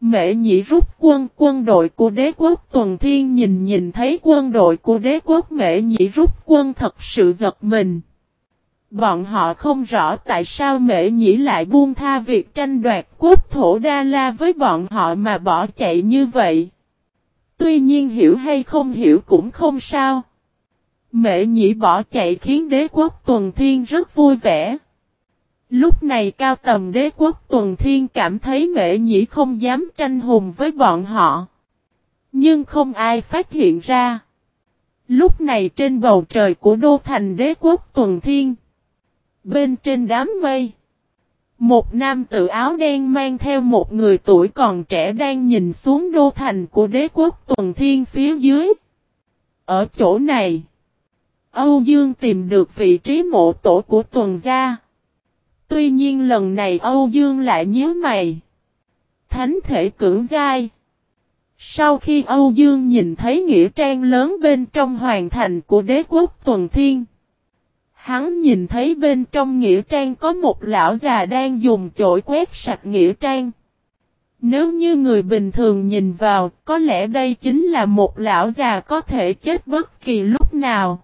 Mẹ nhị rút quân quân đội của đế quốc tuần thiên nhìn nhìn thấy quân đội của đế quốc mẹ nhị rút quân thật sự giật mình. Bọn họ không rõ tại sao mẹ nhĩ lại buông tha việc tranh đoạt quốc thổ Đa La với bọn họ mà bỏ chạy như vậy. Tuy nhiên hiểu hay không hiểu cũng không sao. Mẹ nhĩ bỏ chạy khiến đế quốc tuần thiên rất vui vẻ. Lúc này cao tầm đế quốc tuần thiên cảm thấy mẹ nhĩ không dám tranh hùng với bọn họ. Nhưng không ai phát hiện ra. Lúc này trên bầu trời của đô thành đế quốc tuần thiên. Bên trên đám mây. Một nam tự áo đen mang theo một người tuổi còn trẻ đang nhìn xuống đô thành của đế quốc tuần thiên phía dưới. Ở chỗ này. Âu Dương tìm được vị trí mộ tổ của tuần gia. Tuy nhiên lần này Âu Dương lại nhớ mày. Thánh thể cưỡng giai. Sau khi Âu Dương nhìn thấy nghĩa trang lớn bên trong hoàng thành của đế quốc tuần thiên. Hắn nhìn thấy bên trong nghĩa trang có một lão già đang dùng chổi quét sạch nghĩa trang. Nếu như người bình thường nhìn vào, có lẽ đây chính là một lão già có thể chết bất kỳ lúc nào.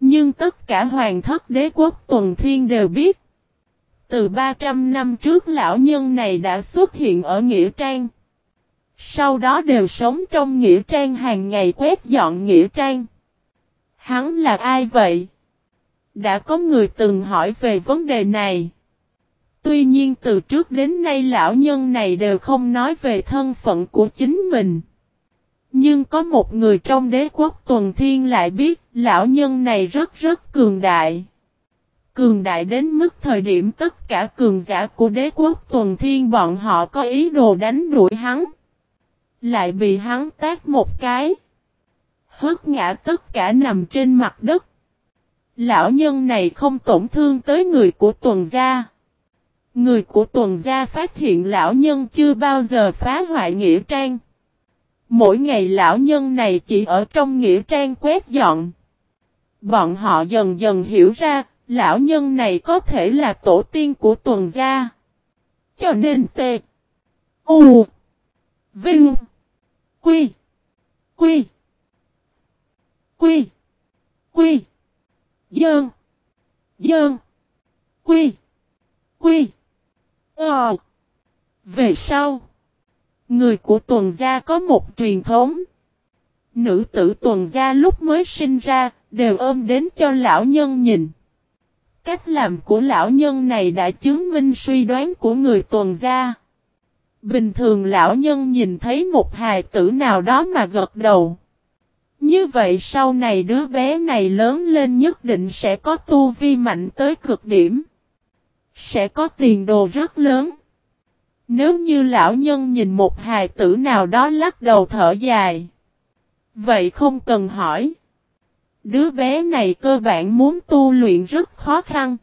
Nhưng tất cả hoàng thất đế quốc tuần thiên đều biết. Từ 300 năm trước lão nhân này đã xuất hiện ở Nghĩa Trang. Sau đó đều sống trong Nghĩa Trang hàng ngày quét dọn Nghĩa Trang. Hắn là ai vậy? Đã có người từng hỏi về vấn đề này. Tuy nhiên từ trước đến nay lão nhân này đều không nói về thân phận của chính mình. Nhưng có một người trong đế quốc tuần thiên lại biết lão nhân này rất rất cường đại. Cường đại đến mức thời điểm tất cả cường giả của đế quốc tuần thiên bọn họ có ý đồ đánh đuổi hắn. Lại bị hắn tác một cái. Hớt ngã tất cả nằm trên mặt đất. Lão nhân này không tổn thương tới người của tuần gia. Người của tuần gia phát hiện lão nhân chưa bao giờ phá hoại nghĩa trang. Mỗi ngày lão nhân này chỉ ở trong nghĩa trang quét dọn. Bọn họ dần dần hiểu ra, lão nhân này có thể là tổ tiên của tuần gia. Cho nên tê U. Vinh. Quy. Quy. Quy. Quy. Dơn. Dơn. Quy. Quy. Ờ. Về sau. Người của tuần gia có một truyền thống. Nữ tử tuần gia lúc mới sinh ra, đều ôm đến cho lão nhân nhìn. Cách làm của lão nhân này đã chứng minh suy đoán của người tuần gia. Bình thường lão nhân nhìn thấy một hài tử nào đó mà gật đầu. Như vậy sau này đứa bé này lớn lên nhất định sẽ có tu vi mạnh tới cực điểm. Sẽ có tiền đồ rất lớn. Nếu như lão nhân nhìn một hài tử nào đó lắc đầu thở dài. Vậy không cần hỏi. Đứa bé này cơ bản muốn tu luyện rất khó khăn.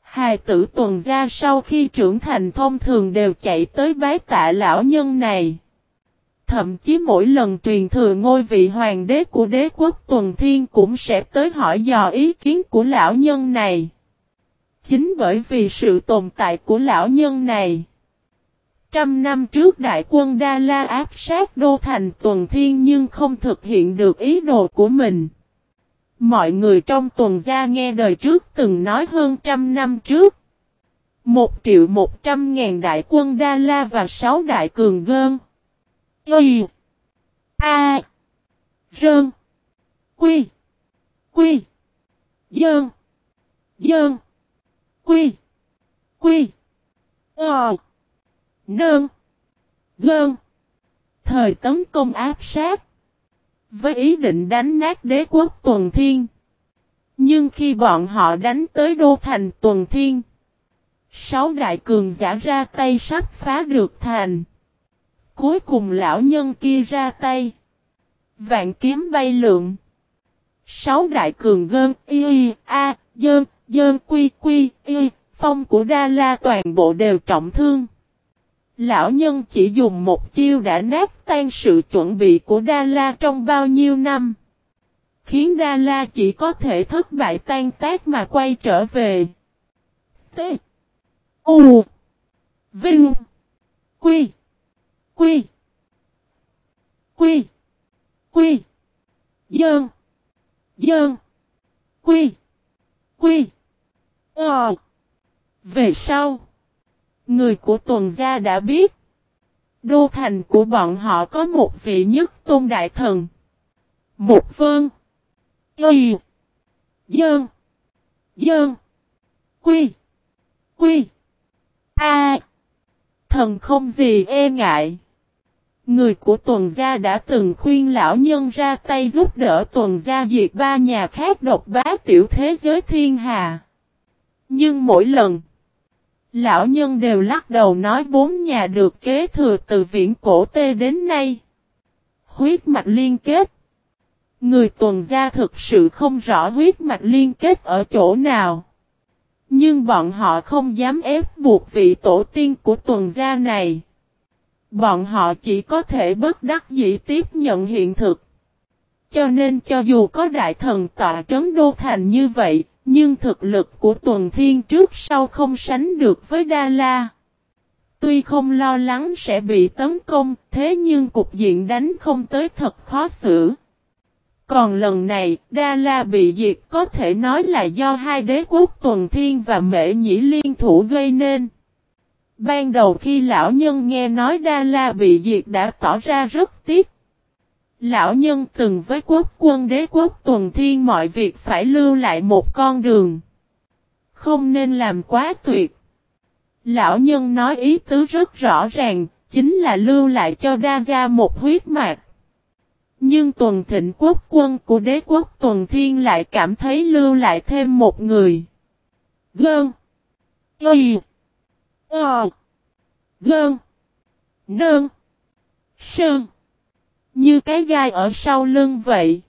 Hài tử tuần gia sau khi trưởng thành thông thường đều chạy tới bái tạ lão nhân này. Thậm chí mỗi lần truyền thừa ngôi vị hoàng đế của đế quốc tuần thiên cũng sẽ tới hỏi dò ý kiến của lão nhân này. Chính bởi vì sự tồn tại của lão nhân này. Trăm năm trước đại quân Đa La áp sát đô thành tuần thiên nhưng không thực hiện được ý đồ của mình. Mọi người trong tuần gia nghe đời trước từng nói hơn trăm năm trước. Một triệu một trăm ngàn đại quân Đa La và sáu đại cường gơn. Y. A. Rơn. Quy. Quy. Dơn. Dơn. Quy. Quy. Ờ. Nơn. Gơn. Thời tấn công áp sát. Với ý định đánh nát đế quốc tuần thiên. Nhưng khi bọn họ đánh tới đô thành tuần thiên. Sáu đại cường giả ra tay sắp phá được thành. Cuối cùng lão nhân kia ra tay. Vạn kiếm bay lượng. Sáu đại cường gơn, y y, a, dơn dơn, quy quy, y, phong của Đa La toàn bộ đều trọng thương. Lão nhân chỉ dùng một chiêu đã nát tan sự chuẩn bị của Đa La trong bao nhiêu năm. Khiến Đa La chỉ có thể thất bại tan tác mà quay trở về. T. U. Vinh. Quy. Quy. Quy. Quy. Dơn. Dơn. Quy. Quy. Ờ. Về sau. Người của tuần gia đã biết. Đô thành của bọn họ có một vị nhất tôn đại thần. Một vương, Y. Dơn. Dơn. Quy. Quy. A. Thần không gì e ngại. Người của tuần gia đã từng khuyên lão nhân ra tay giúp đỡ tuần gia diệt ba nhà khác độc bá tiểu thế giới thiên hà. Nhưng mỗi lần, lão nhân đều lắc đầu nói bốn nhà được kế thừa từ viễn cổ tê đến nay. Huyết mạch liên kết. Người tuần gia thực sự không rõ huyết mạch liên kết ở chỗ nào. Nhưng bọn họ không dám ép buộc vị tổ tiên của tuần gia này. Bọn họ chỉ có thể bất đắc dĩ tiếp nhận hiện thực. Cho nên cho dù có đại thần tọa trấn đô thành như vậy, nhưng thực lực của tuần thiên trước sau không sánh được với Đa La. Tuy không lo lắng sẽ bị tấn công, thế nhưng cục diện đánh không tới thật khó xử. Còn lần này, Đa La bị diệt có thể nói là do hai đế quốc tuần thiên và mễ nhĩ liên thủ gây nên. Ban đầu khi lão nhân nghe nói Đa La bị diệt đã tỏ ra rất tiếc. Lão nhân từng với quốc quân đế quốc tuần thiên mọi việc phải lưu lại một con đường. Không nên làm quá tuyệt. Lão nhân nói ý tứ rất rõ ràng, chính là lưu lại cho đa gia một huyết mạch. Nhưng tuần thịnh quốc quân của đế quốc tuần thiên lại cảm thấy lưu lại thêm một người. Gơn. Y. Ờ. Gơn. Nơn. Sơn. Như cái gai ở sau lưng vậy.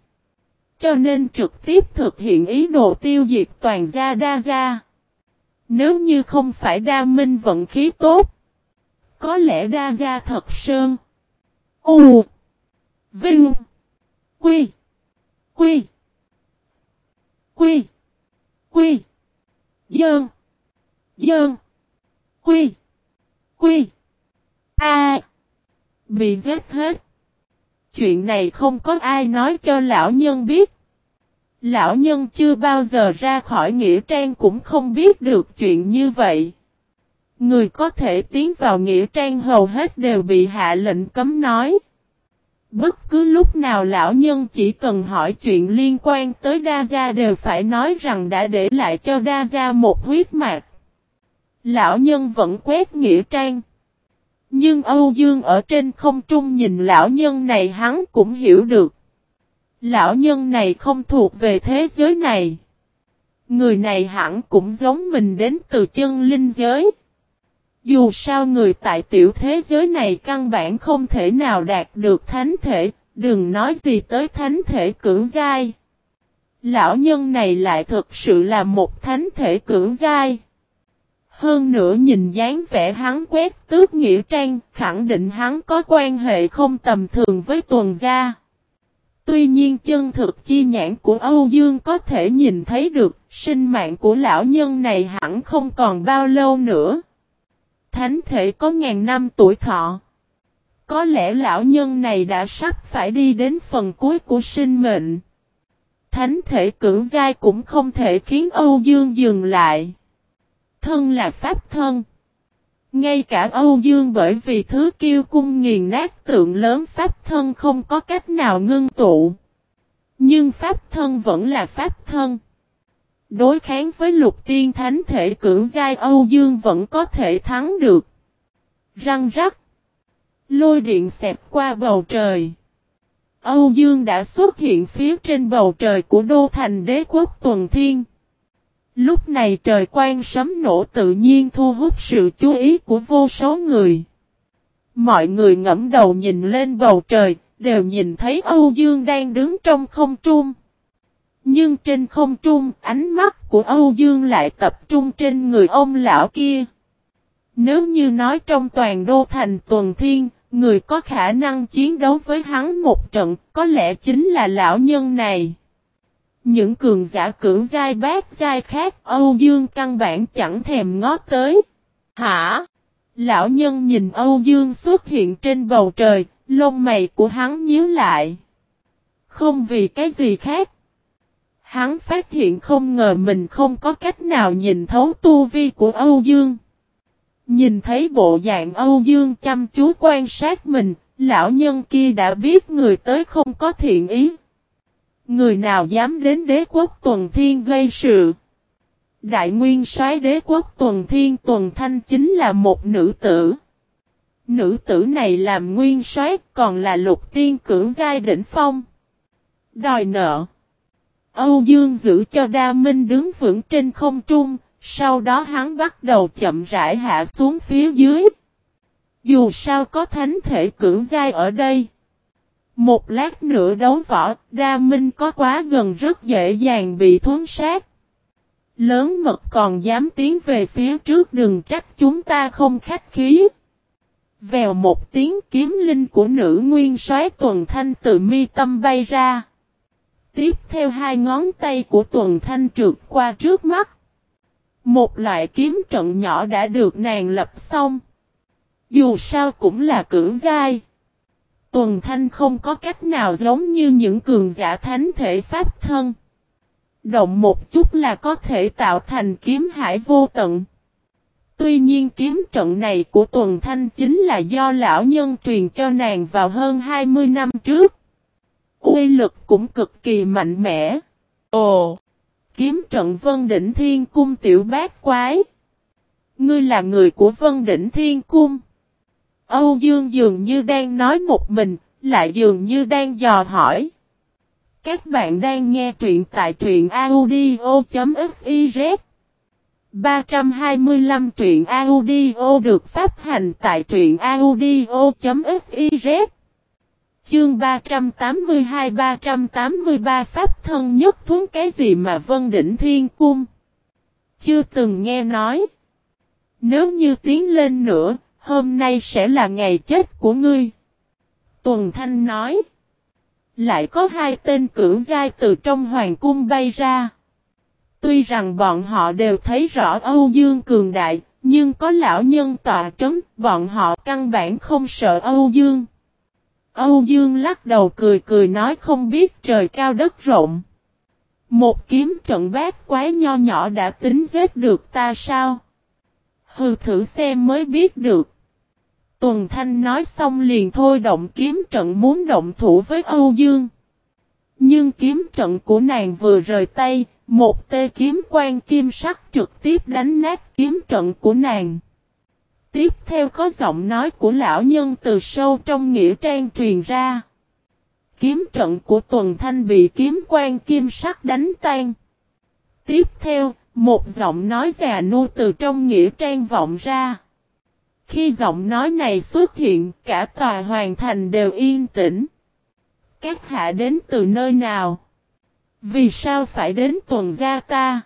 cho nên trực tiếp thực hiện ý đồ tiêu diệt toàn gia đa gia. Nếu như không phải đa minh vận khí tốt, có lẽ đa gia thật sơn. U Vinh Quy Quy Quy Quy Dơn Dơn Quy Quy A. Bị giết hết. Chuyện này không có ai nói cho lão nhân biết. Lão nhân chưa bao giờ ra khỏi nghĩa trang cũng không biết được chuyện như vậy. Người có thể tiến vào nghĩa trang hầu hết đều bị hạ lệnh cấm nói. Bất cứ lúc nào lão nhân chỉ cần hỏi chuyện liên quan tới Đa Gia đều phải nói rằng đã để lại cho Đa Gia một huyết mạch. Lão nhân vẫn quét nghĩa trang. Nhưng Âu Dương ở trên không trung nhìn lão nhân này hắn cũng hiểu được. Lão nhân này không thuộc về thế giới này. Người này hẳn cũng giống mình đến từ chân linh giới. Dù sao người tại tiểu thế giới này căn bản không thể nào đạt được thánh thể, đừng nói gì tới thánh thể cưỡng giai. Lão nhân này lại thực sự là một thánh thể cưỡng giai. Hơn nữa nhìn dáng vẻ hắn quét tước nghĩa trang, khẳng định hắn có quan hệ không tầm thường với tuần gia. Tuy nhiên chân thực chi nhãn của Âu Dương có thể nhìn thấy được, sinh mạng của lão nhân này hẳn không còn bao lâu nữa. Thánh thể có ngàn năm tuổi thọ. Có lẽ lão nhân này đã sắp phải đi đến phần cuối của sinh mệnh. Thánh thể cưỡng giai cũng không thể khiến Âu Dương dừng lại. Thân là pháp thân. Ngay cả Âu Dương bởi vì thứ kiêu cung nghiền nát tượng lớn pháp thân không có cách nào ngưng tụ. Nhưng pháp thân vẫn là pháp thân. Đối kháng với lục tiên thánh thể cưỡng giai Âu Dương vẫn có thể thắng được. Răng rắc. Lôi điện xẹp qua bầu trời. Âu Dương đã xuất hiện phía trên bầu trời của đô thành đế quốc tuần thiên. Lúc này trời quang sấm nổ tự nhiên thu hút sự chú ý của vô số người. Mọi người ngẫm đầu nhìn lên bầu trời, đều nhìn thấy Âu Dương đang đứng trong không trung. Nhưng trên không trung, ánh mắt của Âu Dương lại tập trung trên người ông lão kia. Nếu như nói trong toàn đô thành tuần thiên, người có khả năng chiến đấu với hắn một trận, có lẽ chính là lão nhân này. Những cường giả cưỡng giai bát giai khác Âu Dương căn bản chẳng thèm ngó tới. Hả? Lão nhân nhìn Âu Dương xuất hiện trên bầu trời, lông mày của hắn nhíu lại. Không vì cái gì khác. Hắn phát hiện không ngờ mình không có cách nào nhìn thấu tu vi của Âu Dương. Nhìn thấy bộ dạng Âu Dương chăm chú quan sát mình, lão nhân kia đã biết người tới không có thiện ý. Người nào dám đến đế quốc tuần thiên gây sự. Đại nguyên soái đế quốc tuần thiên tuần thanh chính là một nữ tử. Nữ tử này làm nguyên soái còn là lục tiên cưỡng giai đỉnh phong. Đòi nợ. Âu Dương giữ cho Đa Minh đứng vững trên không trung, sau đó hắn bắt đầu chậm rãi hạ xuống phía dưới. Dù sao có thánh thể cưỡng giai ở đây. Một lát nữa đấu võ, Đa Minh có quá gần rất dễ dàng bị thuấn sát. Lớn mật còn dám tiến về phía trước đừng trách chúng ta không khách khí. Vèo một tiếng kiếm linh của nữ nguyên soái tuần thanh từ mi tâm bay ra. Tiếp theo hai ngón tay của tuần thanh trượt qua trước mắt. Một loại kiếm trận nhỏ đã được nàng lập xong. Dù sao cũng là cưỡng giai. Tuần thanh không có cách nào giống như những cường giả thánh thể pháp thân. Động một chút là có thể tạo thành kiếm hải vô tận. Tuy nhiên kiếm trận này của tuần thanh chính là do lão nhân truyền cho nàng vào hơn 20 năm trước. Uy lực cũng cực kỳ mạnh mẽ. Ồ! Kiếm trận Vân Đỉnh Thiên Cung tiểu bát quái. Ngươi là người của Vân Đỉnh Thiên Cung. Âu Dương dường như đang nói một mình, lại dường như đang dò hỏi. Các bạn đang nghe truyện tại truyện audio.fiz 325 truyện audio được phát hành tại truyện audio.fiz Chương 382-383 Pháp thân nhất thuấn cái gì mà Vân Đỉnh Thiên Cung? Chưa từng nghe nói. Nếu như tiến lên nữa, hôm nay sẽ là ngày chết của ngươi. Tuần Thanh nói. Lại có hai tên cưỡng giai từ trong hoàng cung bay ra. Tuy rằng bọn họ đều thấy rõ Âu Dương cường đại, nhưng có lão nhân tọa trấn, bọn họ căn bản không sợ Âu Dương. Âu Dương lắc đầu cười cười nói không biết trời cao đất rộng. Một kiếm trận bát quái nho nhỏ đã tính giết được ta sao? Hừ thử xem mới biết được. Tuần Thanh nói xong liền thôi động kiếm trận muốn động thủ với Âu Dương. Nhưng kiếm trận của nàng vừa rời tay, một tê kiếm quan kim sắc trực tiếp đánh nát kiếm trận của nàng. Tiếp theo có giọng nói của lão nhân từ sâu trong nghĩa trang truyền ra. Kiếm trận của tuần thanh bị kiếm quan kim sắc đánh tan. Tiếp theo, một giọng nói già nua từ trong nghĩa trang vọng ra. Khi giọng nói này xuất hiện, cả tòa hoàn thành đều yên tĩnh. Các hạ đến từ nơi nào? Vì sao phải đến tuần gia ta?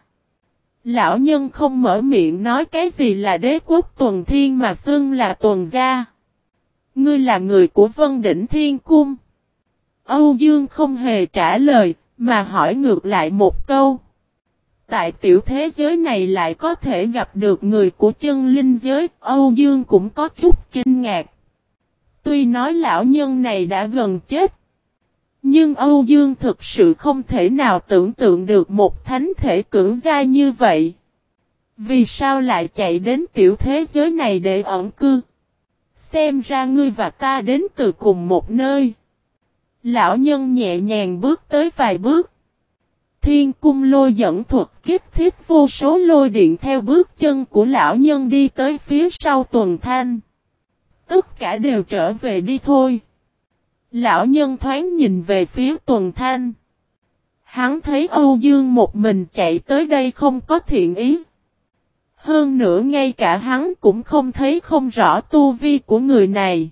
Lão nhân không mở miệng nói cái gì là đế quốc tuần thiên mà xưng là tuần gia. Ngươi là người của Vân Đỉnh Thiên Cung. Âu Dương không hề trả lời, mà hỏi ngược lại một câu. Tại tiểu thế giới này lại có thể gặp được người của chân linh giới, Âu Dương cũng có chút kinh ngạc. Tuy nói lão nhân này đã gần chết, nhưng Âu Dương thực sự không thể nào tưởng tượng được một thánh thể cưỡng gia như vậy. Vì sao lại chạy đến tiểu thế giới này để ẩn cư? Xem ra ngươi và ta đến từ cùng một nơi. Lão nhân nhẹ nhàng bước tới vài bước. Thiên cung lôi dẫn thuật kiếp thiết vô số lôi điện theo bước chân của lão nhân đi tới phía sau tuần thanh. Tất cả đều trở về đi thôi. Lão nhân thoáng nhìn về phía tuần thanh. Hắn thấy Âu Dương một mình chạy tới đây không có thiện ý. Hơn nữa ngay cả hắn cũng không thấy không rõ tu vi của người này.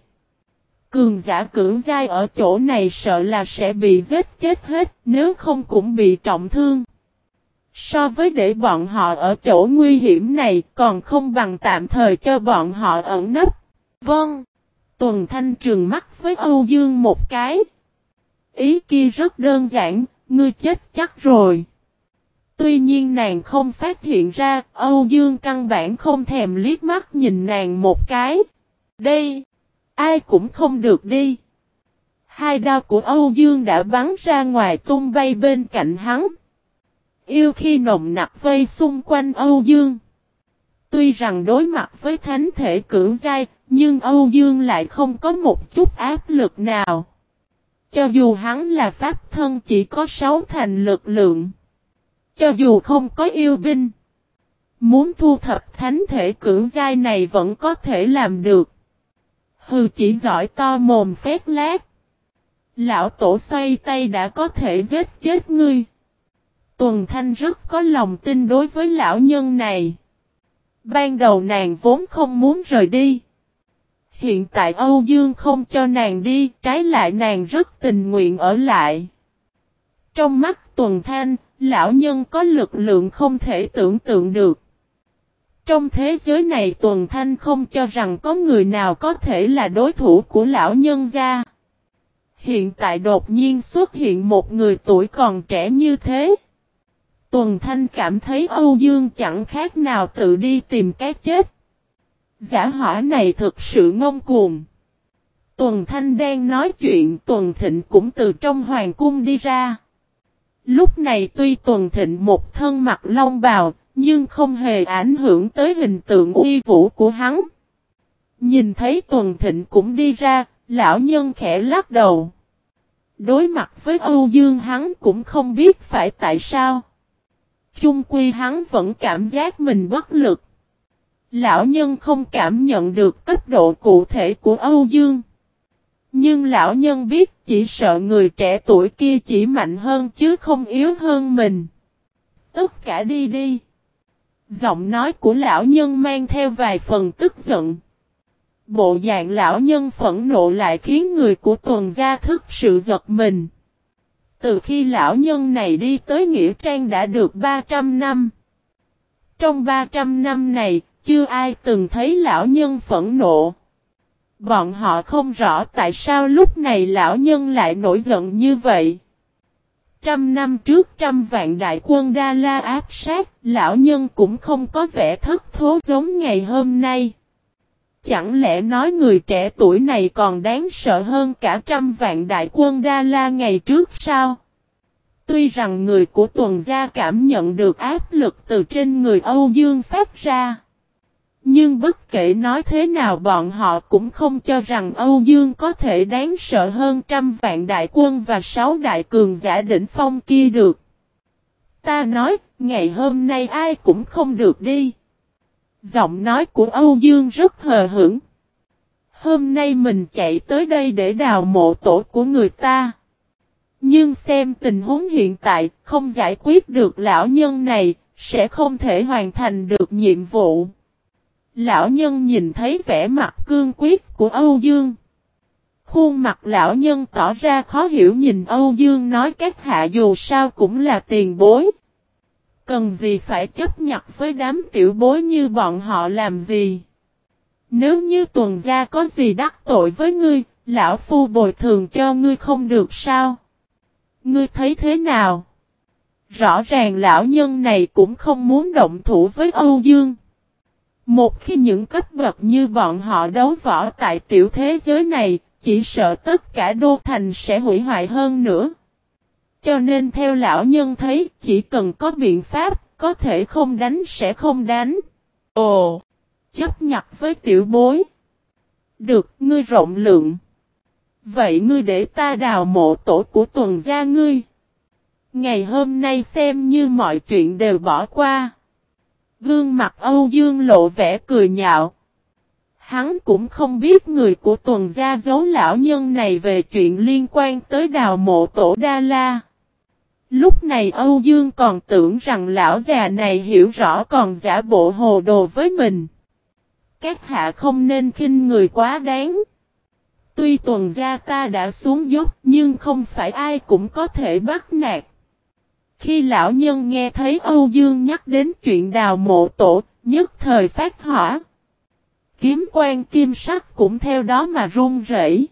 Cường giả cưỡng dai ở chỗ này sợ là sẽ bị giết chết hết nếu không cũng bị trọng thương. So với để bọn họ ở chỗ nguy hiểm này còn không bằng tạm thời cho bọn họ ẩn nấp. Vâng. Tuần Thanh trường mắt với Âu Dương một cái. Ý kia rất đơn giản, ngươi chết chắc rồi. Tuy nhiên nàng không phát hiện ra, Âu Dương căn bản không thèm liếc mắt nhìn nàng một cái. Đây, ai cũng không được đi. Hai đao của Âu Dương đã bắn ra ngoài tung bay bên cạnh hắn. Yêu khi nồng nặc vây xung quanh Âu Dương. Tuy rằng đối mặt với thánh thể cưỡng giai, nhưng Âu Dương lại không có một chút áp lực nào. Cho dù hắn là pháp thân chỉ có sáu thành lực lượng. Cho dù không có yêu binh. Muốn thu thập thánh thể cưỡng giai này vẫn có thể làm được. Hừ chỉ giỏi to mồm phét lát. Lão tổ xoay tay đã có thể giết chết ngươi. Tuần Thanh rất có lòng tin đối với lão nhân này. Ban đầu nàng vốn không muốn rời đi. Hiện tại Âu Dương không cho nàng đi, trái lại nàng rất tình nguyện ở lại. Trong mắt tuần thanh, lão nhân có lực lượng không thể tưởng tượng được. Trong thế giới này tuần thanh không cho rằng có người nào có thể là đối thủ của lão nhân gia. Hiện tại đột nhiên xuất hiện một người tuổi còn trẻ như thế. Tuần thanh cảm thấy Âu Dương chẳng khác nào tự đi tìm cái chết. Giả hỏa này thực sự ngông cuồng. Tuần Thanh đang nói chuyện Tuần Thịnh cũng từ trong hoàng cung đi ra. Lúc này tuy Tuần Thịnh một thân mặc long bào, nhưng không hề ảnh hưởng tới hình tượng uy vũ của hắn. Nhìn thấy Tuần Thịnh cũng đi ra, lão nhân khẽ lắc đầu. Đối mặt với Âu Dương hắn cũng không biết phải tại sao. Chung quy hắn vẫn cảm giác mình bất lực. Lão nhân không cảm nhận được cấp độ cụ thể của Âu Dương. Nhưng lão nhân biết chỉ sợ người trẻ tuổi kia chỉ mạnh hơn chứ không yếu hơn mình. Tất cả đi đi. Giọng nói của lão nhân mang theo vài phần tức giận. Bộ dạng lão nhân phẫn nộ lại khiến người của tuần gia thức sự giật mình. Từ khi lão nhân này đi tới Nghĩa Trang đã được 300 năm. Trong 300 năm này, chưa ai từng thấy lão nhân phẫn nộ. Bọn họ không rõ tại sao lúc này lão nhân lại nổi giận như vậy. Trăm năm trước trăm vạn đại quân Đa La áp sát, lão nhân cũng không có vẻ thất thố giống ngày hôm nay. Chẳng lẽ nói người trẻ tuổi này còn đáng sợ hơn cả trăm vạn đại quân Đa La ngày trước sao? Tuy rằng người của tuần gia cảm nhận được áp lực từ trên người Âu Dương phát ra. Nhưng bất kể nói thế nào bọn họ cũng không cho rằng Âu Dương có thể đáng sợ hơn trăm vạn đại quân và sáu đại cường giả đỉnh phong kia được. Ta nói, ngày hôm nay ai cũng không được đi. Giọng nói của Âu Dương rất hờ hững. Hôm nay mình chạy tới đây để đào mộ tổ của người ta. Nhưng xem tình huống hiện tại, không giải quyết được lão nhân này, sẽ không thể hoàn thành được nhiệm vụ. Lão nhân nhìn thấy vẻ mặt cương quyết của Âu Dương. Khuôn mặt lão nhân tỏ ra khó hiểu nhìn Âu Dương nói các hạ dù sao cũng là tiền bối. Cần gì phải chấp nhặt với đám tiểu bối như bọn họ làm gì? Nếu như tuần gia có gì đắc tội với ngươi, lão phu bồi thường cho ngươi không được sao? Ngươi thấy thế nào? Rõ ràng lão nhân này cũng không muốn động thủ với Âu Dương. Một khi những cấp bậc như bọn họ đấu võ tại tiểu thế giới này, chỉ sợ tất cả đô thành sẽ hủy hoại hơn nữa. Cho nên theo lão nhân thấy, chỉ cần có biện pháp, có thể không đánh sẽ không đánh. Ồ! Chấp nhặt với tiểu bối. Được, ngươi rộng lượng. Vậy ngươi để ta đào mộ tổ của tuần gia ngươi. Ngày hôm nay xem như mọi chuyện đều bỏ qua. Gương mặt Âu Dương lộ vẻ cười nhạo. Hắn cũng không biết người của tuần gia giấu lão nhân này về chuyện liên quan tới đào mộ tổ Đa La. Lúc này Âu Dương còn tưởng rằng lão già này hiểu rõ còn giả bộ hồ đồ với mình. Các hạ không nên khinh người quá đáng. Tuy tuần gia ta đã xuống dốc nhưng không phải ai cũng có thể bắt nạt. Khi lão nhân nghe thấy Âu Dương nhắc đến chuyện đào mộ tổ, nhất thời phát hỏa. Kiếm quan kim sắc cũng theo đó mà run rẩy.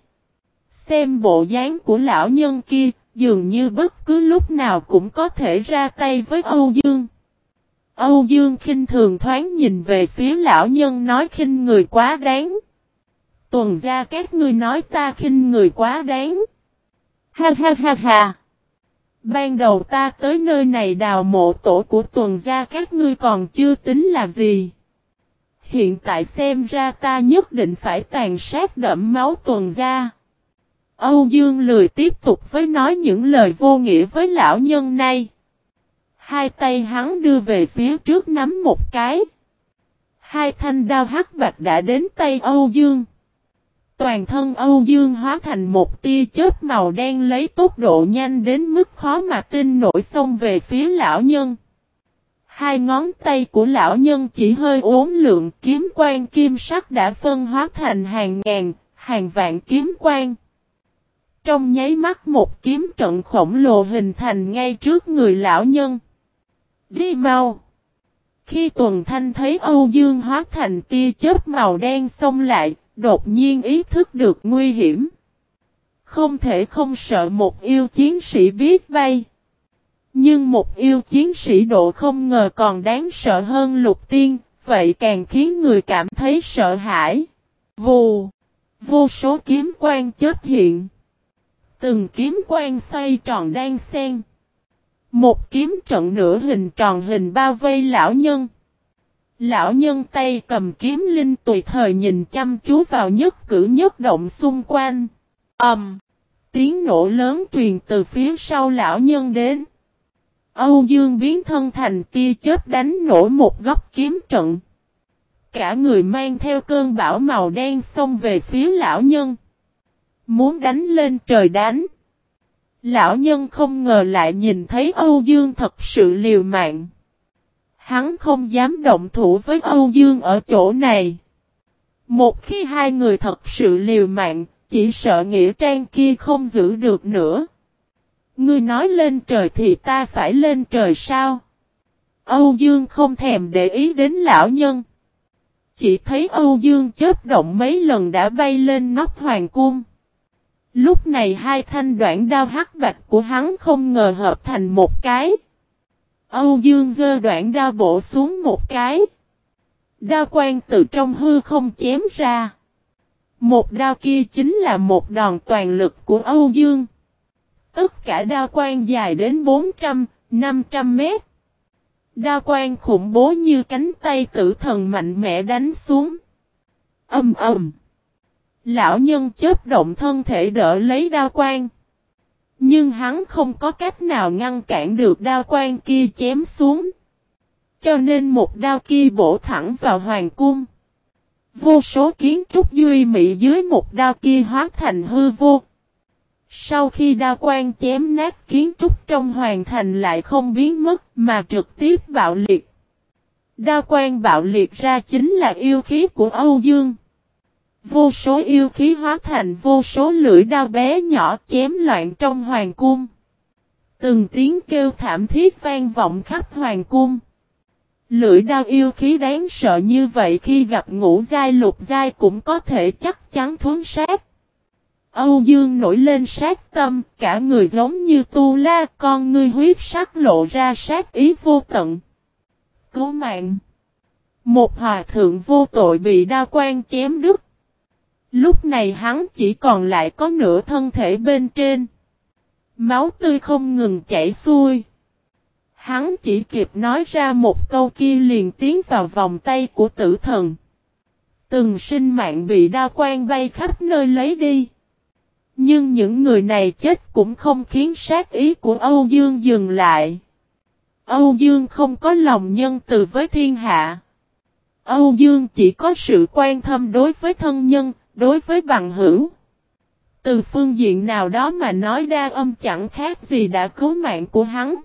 Xem bộ dáng của lão nhân kia, dường như bất cứ lúc nào cũng có thể ra tay với Âu Dương. Âu Dương khinh thường thoáng nhìn về phía lão nhân nói khinh người quá đáng. Tuần ra các ngươi nói ta khinh người quá đáng. Ha ha ha ha. Ban đầu ta tới nơi này đào mộ tổ của tuần gia các ngươi còn chưa tính là gì. Hiện tại xem ra ta nhất định phải tàn sát đẫm máu tuần gia. Âu Dương lười tiếp tục với nói những lời vô nghĩa với lão nhân này. Hai tay hắn đưa về phía trước nắm một cái. Hai thanh đao hắc bạch đã đến tay Âu Dương. Toàn thân Âu Dương hóa thành một tia chớp màu đen lấy tốc độ nhanh đến mức khó mà tin nổi xông về phía lão nhân. Hai ngón tay của lão nhân chỉ hơi uốn lượng kiếm quan kim sắc đã phân hóa thành hàng ngàn, hàng vạn kiếm quan. Trong nháy mắt một kiếm trận khổng lồ hình thành ngay trước người lão nhân. Đi mau! Khi tuần thanh thấy Âu Dương hóa thành tia chớp màu đen xông lại, đột nhiên ý thức được nguy hiểm. Không thể không sợ một yêu chiến sĩ biết bay. Nhưng một yêu chiến sĩ độ không ngờ còn đáng sợ hơn lục tiên, vậy càng khiến người cảm thấy sợ hãi. Vù! Vô số kiếm quan chết hiện. Từng kiếm quan xoay tròn đang xen. Một kiếm trận nửa hình tròn hình bao vây lão nhân. Lão nhân tay cầm kiếm linh tùy thời nhìn chăm chú vào nhất cử nhất động xung quanh. Ầm! Um, tiếng nổ lớn truyền từ phía sau lão nhân đến. Âu Dương biến thân thành tia chớp đánh nổ một góc kiếm trận. Cả người mang theo cơn bão màu đen xông về phía lão nhân. Muốn đánh lên trời đánh. Lão nhân không ngờ lại nhìn thấy Âu Dương thật sự liều mạng. Hắn không dám động thủ với Âu Dương ở chỗ này. Một khi hai người thật sự liều mạng, chỉ sợ nghĩa trang kia không giữ được nữa. Ngươi nói lên trời thì ta phải lên trời sao? Âu Dương không thèm để ý đến lão nhân. Chỉ thấy Âu Dương chớp động mấy lần đã bay lên nóc hoàng cung. Lúc này hai thanh đoạn đao hắc bạch của hắn không ngờ hợp thành một cái. Âu Dương dơ đoạn đao bổ xuống một cái. Đao quang từ trong hư không chém ra. Một đao kia chính là một đòn toàn lực của Âu Dương. Tất cả đao quang dài đến 400, 500 mét. Đao quang khủng bố như cánh tay tử thần mạnh mẽ đánh xuống. Âm ầm. Lão nhân chớp động thân thể đỡ lấy đao quang. Nhưng hắn không có cách nào ngăn cản được đao quan kia chém xuống. Cho nên một đao kia bổ thẳng vào hoàng cung. Vô số kiến trúc duy mỹ dưới một đao kia hóa thành hư vô. Sau khi đao quan chém nát, kiến trúc trong hoàng thành lại không biến mất, mà trực tiếp bạo liệt. Đao quan bạo liệt ra chính là yêu khí của Âu Dương. Vô số yêu khí hóa thành vô số lưỡi đao bé nhỏ chém loạn trong hoàng cung. Từng tiếng kêu thảm thiết vang vọng khắp hoàng cung. Lưỡi đao yêu khí đáng sợ như vậy khi gặp ngũ giai lục giai cũng có thể chắc chắn thuấn sát. Âu Dương nổi lên sát tâm, cả người giống như tu la, con ngươi huyết sắc lộ ra sát ý vô tận. Cứu mạng! Một hòa thượng vô tội bị đao quan chém đứt. Lúc này hắn chỉ còn lại có nửa thân thể bên trên. Máu tươi không ngừng chảy xuôi. Hắn chỉ kịp nói ra một câu kia liền tiến vào vòng tay của tử thần. Từng sinh mạng bị đa quan bay khắp nơi lấy đi. Nhưng những người này chết cũng không khiến sát ý của Âu Dương dừng lại. Âu Dương không có lòng nhân từ với thiên hạ. Âu Dương chỉ có sự quan tâm đối với thân nhân, đối với bằng hữu. Từ phương diện nào đó mà nói đa âm chẳng khác gì đã cứu mạng của hắn.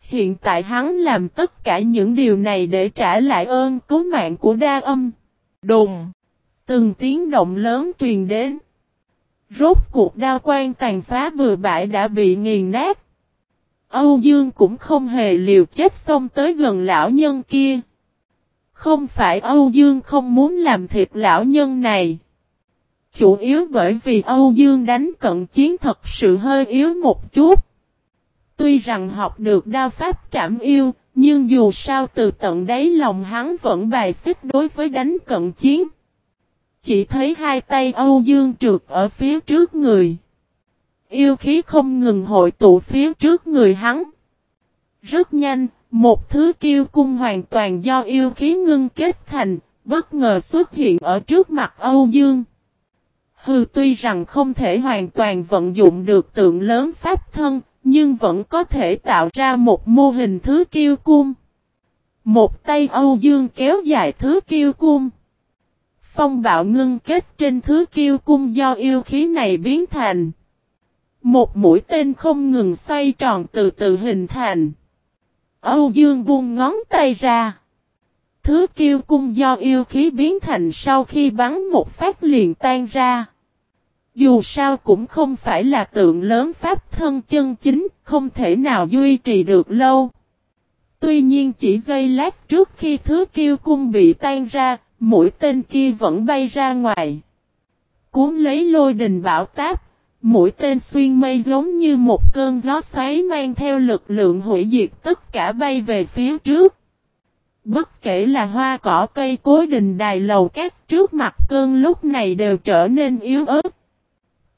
Hiện tại hắn làm tất cả những điều này để trả lại ơn cứu mạng của đa âm. Đùng! Từng tiếng động lớn truyền đến. Rốt cuộc đao quan tàn phá bừa bãi đã bị nghiền nát. Âu Dương cũng không hề liều chết xông tới gần lão nhân kia. Không phải Âu Dương không muốn làm thịt lão nhân này. Chủ yếu bởi vì Âu Dương đánh cận chiến thật sự hơi yếu một chút. Tuy rằng học được đao pháp trảm yêu, nhưng dù sao từ tận đáy lòng hắn vẫn bài xích đối với đánh cận chiến. Chỉ thấy hai tay Âu Dương trượt ở phía trước người. Yêu khí không ngừng hội tụ phía trước người hắn. Rất nhanh, một thứ kiêu cung hoàn toàn do yêu khí ngưng kết thành, bất ngờ xuất hiện ở trước mặt Âu Dương. Hư tuy rằng không thể hoàn toàn vận dụng được tượng lớn pháp thân, nhưng vẫn có thể tạo ra một mô hình thứ kiêu cung. Một tay Âu Dương kéo dài thứ kiêu cung. Phong bạo ngưng kết trên thứ kiêu cung do yêu khí này biến thành. Một mũi tên không ngừng xoay tròn từ từ hình thành. Âu Dương buông ngón tay ra. Thứ kiêu cung do yêu khí biến thành sau khi bắn một phát liền tan ra. Dù sao cũng không phải là tượng lớn pháp thân chân chính, không thể nào duy trì được lâu. Tuy nhiên chỉ giây lát trước khi thứ kiêu cung bị tan ra, mũi tên kia vẫn bay ra ngoài. Cuốn lấy lôi đình bảo táp, mũi tên xuyên mây giống như một cơn gió xoáy mang theo lực lượng hủy diệt tất cả bay về phía trước. Bất kể là hoa cỏ cây cối đình đài lầu các trước mặt cơn lúc này đều trở nên yếu ớt.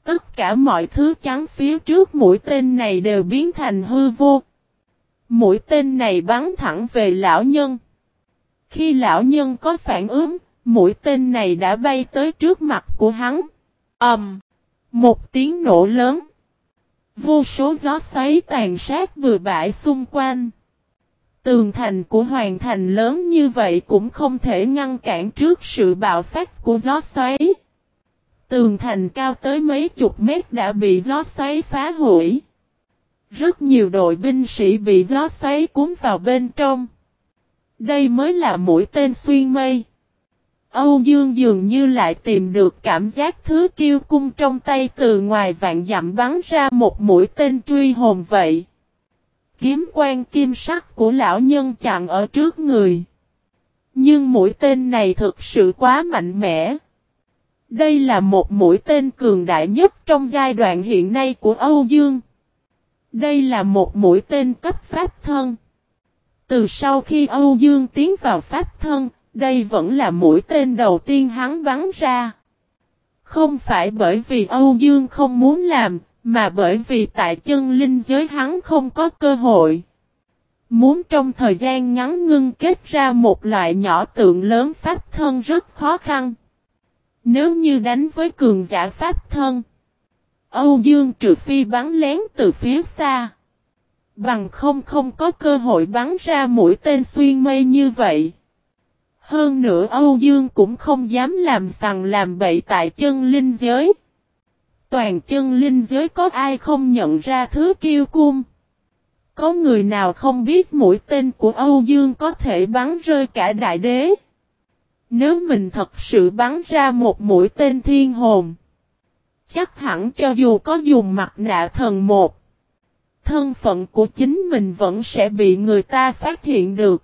Tất cả mọi thứ trắng phía trước mũi tên này đều biến thành hư vô. Mũi tên này bắn thẳng về lão nhân. Khi lão nhân có phản ứng, mũi tên này đã bay tới trước mặt của hắn. ầm, um, Một tiếng nổ lớn. Vô số gió xoáy tàn sát vừa bãi xung quanh. Tường thành của hoàng thành lớn như vậy cũng không thể ngăn cản trước sự bạo phát của gió xoáy. Tường thành cao tới mấy chục mét đã bị gió xoáy phá hủy. Rất nhiều đội binh sĩ bị gió xoáy cuốn vào bên trong. Đây mới là mũi tên xuyên mây. Âu Dương dường như lại tìm được cảm giác thứ kiêu cung trong tay từ ngoài vạn dặm bắn ra một mũi tên truy hồn vậy. Kiếm quan kim sắc của lão nhân chặn ở trước người. Nhưng mũi tên này thực sự quá mạnh mẽ. Đây là một mũi tên cường đại nhất trong giai đoạn hiện nay của Âu Dương. Đây là một mũi tên cấp pháp thân. Từ sau khi Âu Dương tiến vào pháp thân, đây vẫn là mũi tên đầu tiên hắn bắn ra. Không phải bởi vì Âu Dương không muốn làm, mà bởi vì tại chân linh giới hắn không có cơ hội. Muốn trong thời gian ngắn ngưng kết ra một loại nhỏ tượng lớn pháp thân rất khó khăn. Nếu như đánh với cường giả pháp thân, Âu Dương trừ phi bắn lén từ phía xa. Bằng không không có cơ hội bắn ra mũi tên xuyên mây như vậy. Hơn nữa Âu Dương cũng không dám làm sằng làm bậy tại chân linh giới. Toàn chân linh giới có ai không nhận ra thứ kiêu cung. Có người nào không biết mũi tên của Âu Dương có thể bắn rơi cả đại đế. Nếu mình thật sự bắn ra một mũi tên thiên hồn. Chắc hẳn cho dù có dùng mặt nạ thần một. Thân phận của chính mình vẫn sẽ bị người ta phát hiện được.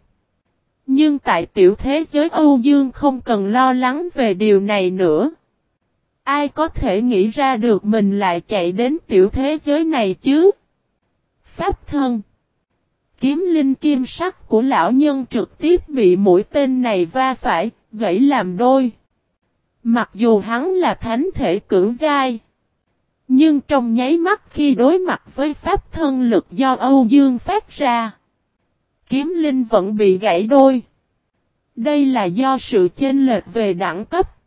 Nhưng tại tiểu thế giới Âu Dương không cần lo lắng về điều này nữa. Ai có thể nghĩ ra được mình lại chạy đến tiểu thế giới này chứ? Pháp thân Kiếm linh kim sắc của lão nhân trực tiếp bị mũi tên này va phải, gãy làm đôi. Mặc dù hắn là thánh thể cưỡng giai. Nhưng trong nháy mắt khi đối mặt với pháp thân lực do Âu Dương phát ra. Kiếm linh vẫn bị gãy đôi. Đây là do sự chênh lệch về đẳng cấp.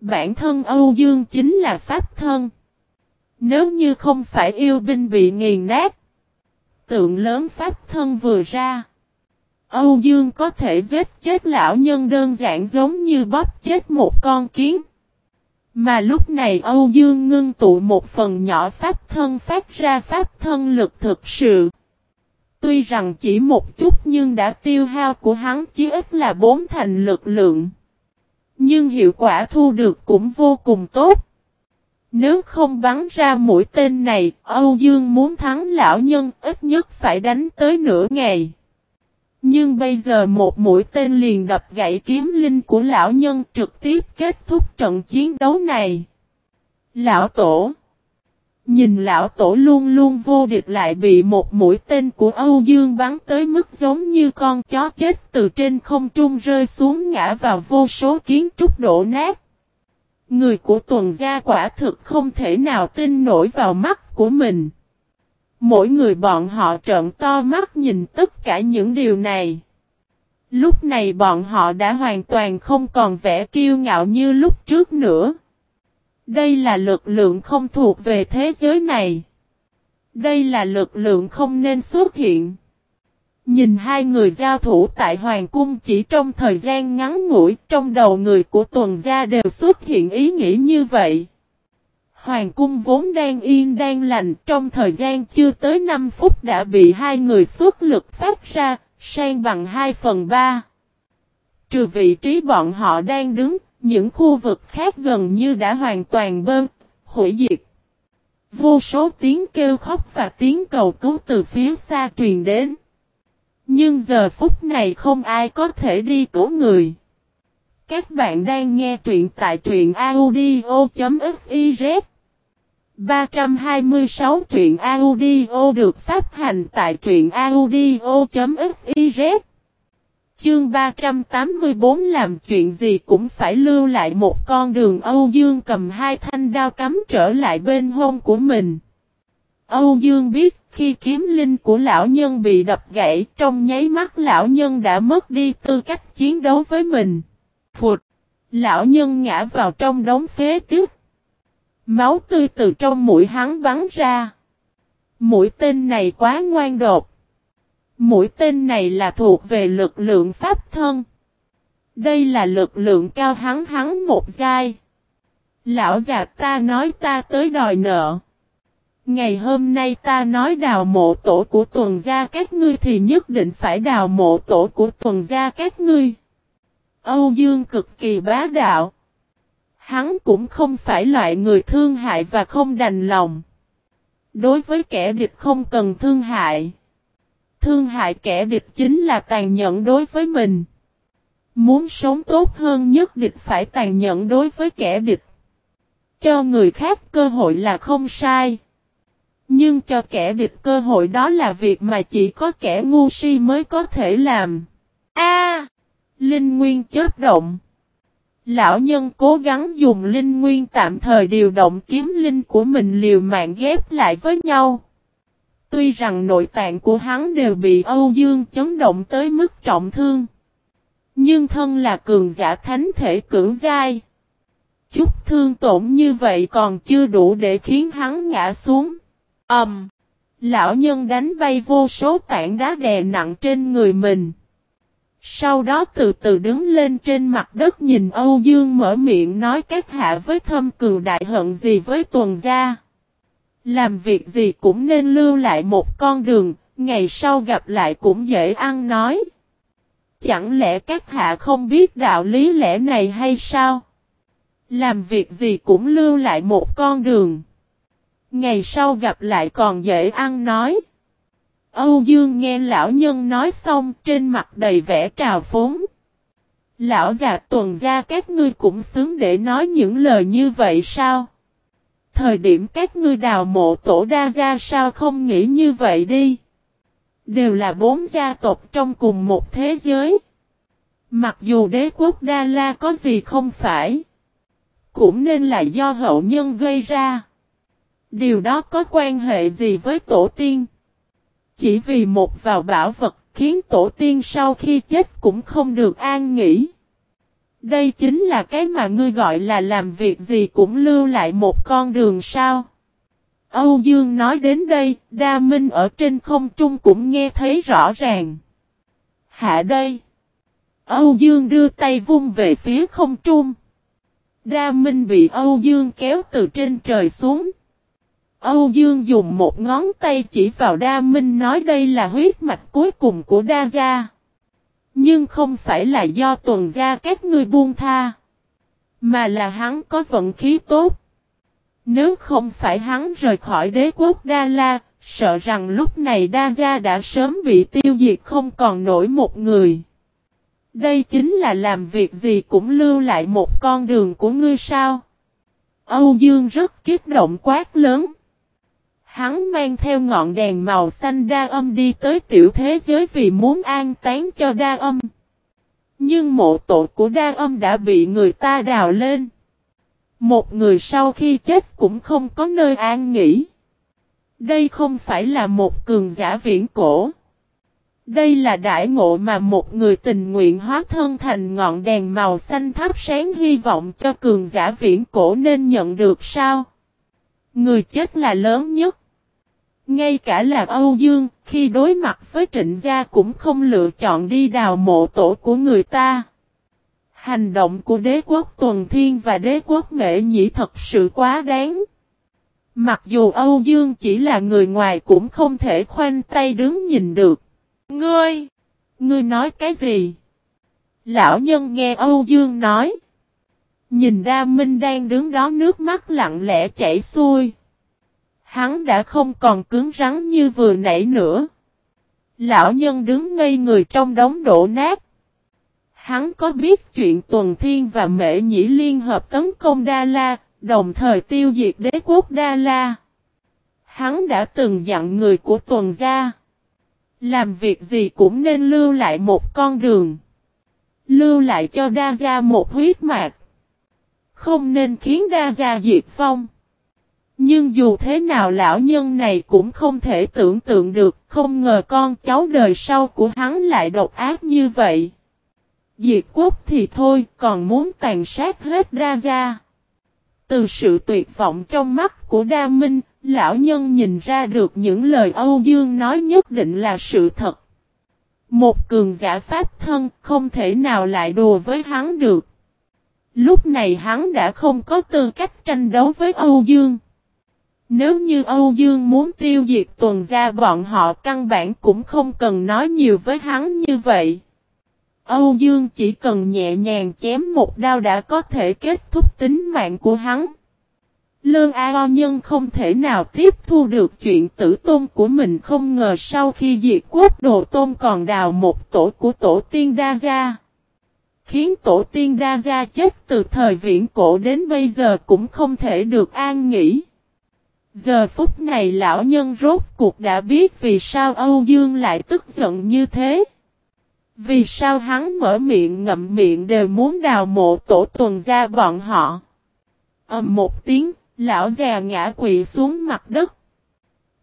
Bản thân Âu Dương chính là pháp thân. Nếu như không phải yêu binh bị nghiền nát. Tượng lớn pháp thân vừa ra. Âu Dương có thể giết chết lão nhân đơn giản giống như bóp chết một con kiến. Mà lúc này Âu Dương ngưng tụ một phần nhỏ pháp thân phát ra pháp thân lực thực sự. Tuy rằng chỉ một chút nhưng đã tiêu hao của hắn chỉ ít là bốn thành lực lượng. Nhưng hiệu quả thu được cũng vô cùng tốt. Nếu không bắn ra mũi tên này, Âu Dương muốn thắng lão nhân ít nhất phải đánh tới nửa ngày. Nhưng bây giờ một mũi tên liền đập gãy kiếm linh của lão nhân trực tiếp kết thúc trận chiến đấu này. Lão Tổ Nhìn lão tổ luôn luôn vô địch lại bị một mũi tên của Âu Dương bắn tới mức giống như con chó chết từ trên không trung rơi xuống ngã vào vô số kiến trúc đổ nát. Người của tuần gia quả thực không thể nào tin nổi vào mắt của mình. Mỗi người bọn họ trợn to mắt nhìn tất cả những điều này. Lúc này bọn họ đã hoàn toàn không còn vẻ kiêu ngạo như lúc trước nữa. Đây là lực lượng không thuộc về thế giới này. Đây là lực lượng không nên xuất hiện. Nhìn hai người giao thủ tại Hoàng Cung chỉ trong thời gian ngắn ngủi, trong đầu người của tuần gia đều xuất hiện ý nghĩ như vậy. Hoàng Cung vốn đang yên đang lành, trong thời gian chưa tới 5 phút đã bị hai người xuất lực phát ra, sang bằng 2 phần 3. Trừ vị trí bọn họ đang đứng, những khu vực khác gần như đã hoàn toàn bơm, hủy diệt. Vô số tiếng kêu khóc và tiếng cầu cứu từ phía xa truyền đến. Nhưng giờ phút này không ai có thể đi cứu người. Các bạn đang nghe truyện tại truyện audio.fif 326 truyện audio được phát hành tại truyện audio.fiz Chương 384 làm chuyện gì cũng phải lưu lại một con đường Âu Dương cầm hai thanh đao cắm trở lại bên hông của mình. Âu Dương biết khi kiếm linh của lão nhân bị đập gãy, trong nháy mắt lão nhân đã mất đi tư cách chiến đấu với mình. Phụt! Lão nhân ngã vào trong đống phế tiếc. Máu tươi từ trong mũi hắn bắn ra. Mũi tên này quá ngoan đột. Mũi tên này là thuộc về lực lượng pháp thân. Đây là lực lượng cao hắn hắn một giai. Lão già ta nói ta tới đòi nợ. Ngày hôm nay ta nói đào mộ tổ của tuần gia các ngươi thì nhất định phải đào mộ tổ của tuần gia các ngươi. Âu Dương cực kỳ bá đạo. Hắn cũng không phải loại người thương hại và không đành lòng. Đối với kẻ địch không cần thương hại. Thương hại kẻ địch chính là tàn nhẫn đối với mình. Muốn sống tốt hơn nhất địch phải tàn nhẫn đối với kẻ địch. Cho người khác cơ hội là không sai. Nhưng cho kẻ địch cơ hội đó là việc mà chỉ có kẻ ngu si mới có thể làm. A, Linh Nguyên chớp động. Lão nhân cố gắng dùng linh nguyên tạm thời điều động kiếm linh của mình liều mạng ghép lại với nhau. Tuy rằng nội tạng của hắn đều bị Âu Dương chấn động tới mức trọng thương. Nhưng thân là cường giả thánh thể cưỡng dai. Chút thương tổn như vậy còn chưa đủ để khiến hắn ngã xuống. Ẩm. Um, lão nhân đánh bay vô số tảng đá đè nặng trên người mình. Sau đó từ từ đứng lên trên mặt đất nhìn Âu Dương mở miệng nói các hạ với thâm cường đại hận gì với tuần gia. Làm việc gì cũng nên lưu lại một con đường, ngày sau gặp lại cũng dễ ăn nói. Chẳng lẽ các hạ không biết đạo lý lẽ này hay sao? Làm việc gì cũng lưu lại một con đường. Ngày sau gặp lại còn dễ ăn nói. Âu Dương nghe lão nhân nói xong, trên mặt đầy vẻ trào phúng. Lão già tuần ra các ngươi cũng xứng để nói những lời như vậy sao? Thời điểm các ngươi đào mộ tổ đa gia sao không nghĩ như vậy đi? Đều là bốn gia tộc trong cùng một thế giới. Mặc dù đế quốc Đa La có gì không phải. Cũng nên là do hậu nhân gây ra. Điều đó có quan hệ gì với tổ tiên? Chỉ vì một vào bảo vật khiến tổ tiên sau khi chết cũng không được an nghỉ. Đây chính là cái mà ngươi gọi là làm việc gì cũng lưu lại một con đường sao. Âu Dương nói đến đây, Đa Minh ở trên không trung cũng nghe thấy rõ ràng. Hạ đây. Âu Dương đưa tay vung về phía không trung. Đa Minh bị Âu Dương kéo từ trên trời xuống. Âu Dương dùng một ngón tay chỉ vào Đa Minh nói đây là huyết mạch cuối cùng của Đa Gia. Nhưng không phải là do tuần gia các ngươi buông tha. Mà là hắn có vận khí tốt. Nếu không phải hắn rời khỏi đế quốc Đa La, sợ rằng lúc này Đa Gia đã sớm bị tiêu diệt không còn nổi một người. Đây chính là làm việc gì cũng lưu lại một con đường của ngươi sao? Âu Dương rất kích động quát lớn. Hắn mang theo ngọn đèn màu xanh đa âm đi tới tiểu thế giới vì muốn an tán cho đa âm. Nhưng mộ tổ của đa âm đã bị người ta đào lên. Một người sau khi chết cũng không có nơi an nghỉ. Đây không phải là một cường giả viễn cổ. Đây là đại ngộ mà một người tình nguyện hóa thân thành ngọn đèn màu xanh thắp sáng hy vọng cho cường giả viễn cổ nên nhận được sao? Người chết là lớn nhất. Ngay cả là Âu Dương, khi đối mặt với trịnh gia cũng không lựa chọn đi đào mộ tổ của người ta. Hành động của đế quốc Tuần Thiên và đế quốc Mễ Nhĩ thật sự quá đáng. Mặc dù Âu Dương chỉ là người ngoài cũng không thể khoanh tay đứng nhìn được. Ngươi! Ngươi nói cái gì? Lão nhân nghe Âu Dương nói. Nhìn ra Minh đang đứng đó nước mắt lặng lẽ chảy xuôi. Hắn đã không còn cứng rắn như vừa nãy nữa. Lão nhân đứng ngây người trong đống đổ nát. Hắn có biết chuyện Tuần Thiên và Mễ Nhĩ liên hợp tấn công Đa La, đồng thời tiêu diệt đế quốc Đa La. Hắn đã từng dặn người của Tuần gia. Làm việc gì cũng nên lưu lại một con đường. Lưu lại cho Đa Gia một huyết mạch. Không nên khiến Đa Gia diệt vong. Nhưng dù thế nào lão nhân này cũng không thể tưởng tượng được, không ngờ con cháu đời sau của hắn lại độc ác như vậy. Diệt quốc thì thôi, còn muốn tàn sát hết Đa Gia. Từ sự tuyệt vọng trong mắt của Đa Minh, lão nhân nhìn ra được những lời Âu Dương nói nhất định là sự thật. Một cường giả pháp thân không thể nào lại đùa với hắn được. Lúc này hắn đã không có tư cách tranh đấu với Âu Dương. Nếu như Âu Dương muốn tiêu diệt tuần gia, bọn họ căn bản cũng không cần nói nhiều với hắn như vậy. Âu Dương chỉ cần nhẹ nhàng chém một đao đã có thể kết thúc tính mạng của hắn. Lương A Nhân không thể nào tiếp thu được chuyện tử tôn của mình không ngờ sau khi diệt quốc đồ tôn còn đào một tổ của tổ tiên đa gia. Khiến tổ tiên đa gia chết từ thời viễn cổ đến bây giờ cũng không thể được an nghỉ. Giờ phút này lão nhân rốt cuộc đã biết vì sao Âu Dương lại tức giận như thế. Vì sao hắn mở miệng ngậm miệng đều muốn đào mộ tổ tuần ra bọn họ. Ầm một tiếng, lão già ngã quỵ xuống mặt đất.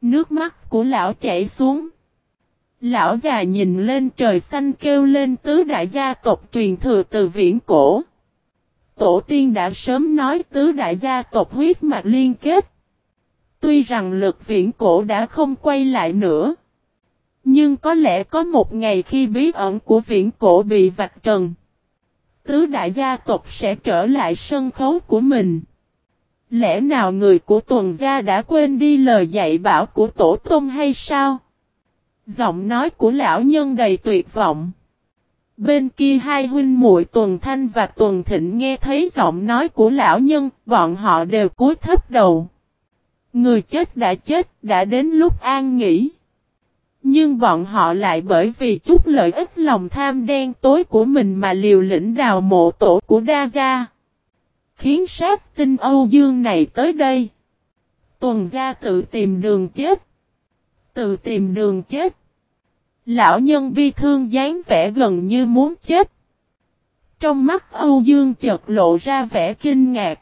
Nước mắt của lão chảy xuống. Lão già nhìn lên trời xanh kêu lên tứ đại gia tộc truyền thừa từ viễn cổ. Tổ tiên đã sớm nói tứ đại gia tộc huyết mạch liên kết. Tuy rằng lực viễn cổ đã không quay lại nữa. Nhưng có lẽ có một ngày khi bí ẩn của viễn cổ bị vạch trần. Tứ đại gia tộc sẽ trở lại sân khấu của mình. Lẽ nào người của tuần gia đã quên đi lời dạy bảo của tổ tông hay sao? Giọng nói của lão nhân đầy tuyệt vọng. Bên kia hai huynh muội tuần thanh và tuần thịnh nghe thấy giọng nói của lão nhân, bọn họ đều cúi thấp đầu. Người chết đã chết, đã đến lúc an nghỉ. Nhưng bọn họ lại bởi vì chút lợi ích lòng tham đen tối của mình mà liều lĩnh đào mộ tổ của Đa Gia. Khiến sát tinh Âu Dương này tới đây. Tuần gia tự tìm đường chết. Tự tìm đường chết. Lão nhân bi thương dáng vẻ gần như muốn chết. Trong mắt Âu Dương chợt lộ ra vẻ kinh ngạc.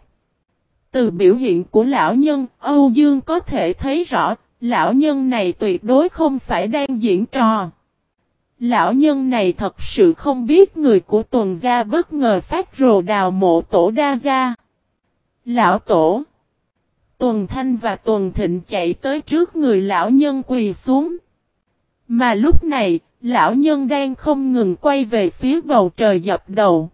Từ biểu hiện của lão nhân, Âu Dương có thể thấy rõ, lão nhân này tuyệt đối không phải đang diễn trò. Lão nhân này thật sự không biết người của tuần gia bất ngờ phát rồ đào mộ tổ đa gia. Lão tổ Tuần Thanh và Tuần Thịnh chạy tới trước người lão nhân quỳ xuống. Mà lúc này, lão nhân đang không ngừng quay về phía bầu trời dập đầu.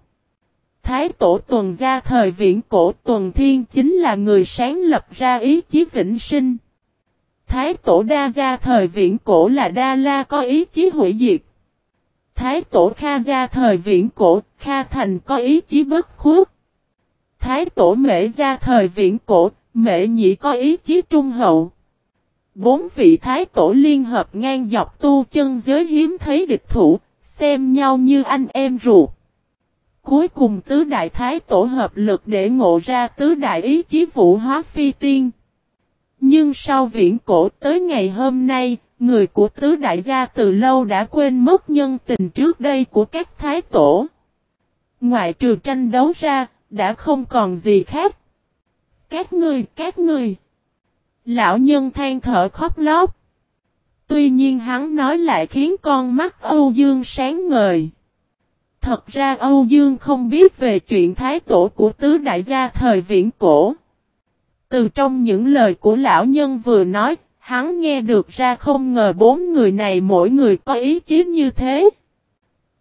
Thái tổ tuần gia thời viễn cổ tuần thiên chính là người sáng lập ra ý chí vĩnh sinh. Thái tổ đa gia thời viễn cổ là đa la có ý chí hủy diệt. Thái tổ kha gia thời viễn cổ, kha thành có ý chí bất khuất. Thái tổ mễ gia thời viễn cổ, mễ nhị có ý chí trung hậu. Bốn vị thái tổ liên hợp ngang dọc tu chân giới hiếm thấy địch thủ, xem nhau như anh em ruột. Cuối cùng tứ đại thái tổ hợp lực để ngộ ra tứ đại ý chí vũ hóa phi tiên. Nhưng sau viễn cổ tới ngày hôm nay, người của tứ đại gia từ lâu đã quên mất nhân tình trước đây của các thái tổ. Ngoại trừ tranh đấu ra, đã không còn gì khác. Các ngươi, các ngươi. Lão nhân than thở khóc lóc. Tuy nhiên hắn nói lại khiến con mắt Âu Dương sáng ngời. Thật ra Âu Dương không biết về chuyện thái tổ của tứ đại gia thời viễn cổ. Từ trong những lời của lão nhân vừa nói, hắn nghe được ra không ngờ bốn người này mỗi người có ý chí như thế.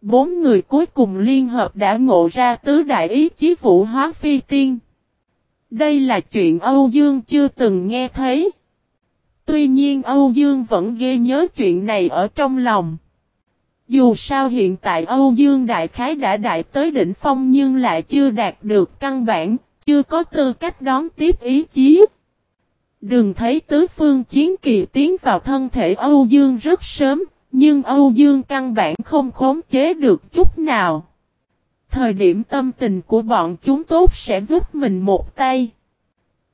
Bốn người cuối cùng liên hợp đã ngộ ra tứ đại ý chí vũ hóa phi tiên. Đây là chuyện Âu Dương chưa từng nghe thấy. Tuy nhiên Âu Dương vẫn ghê nhớ chuyện này ở trong lòng. Dù sao hiện tại Âu Dương Đại Khái đã đại tới đỉnh phong nhưng lại chưa đạt được căn bản, chưa có tư cách đón tiếp ý chí. Đừng thấy tứ phương chiến kỳ tiến vào thân thể Âu Dương rất sớm, nhưng Âu Dương căn bản không khống chế được chút nào. Thời điểm tâm tình của bọn chúng tốt sẽ giúp mình một tay.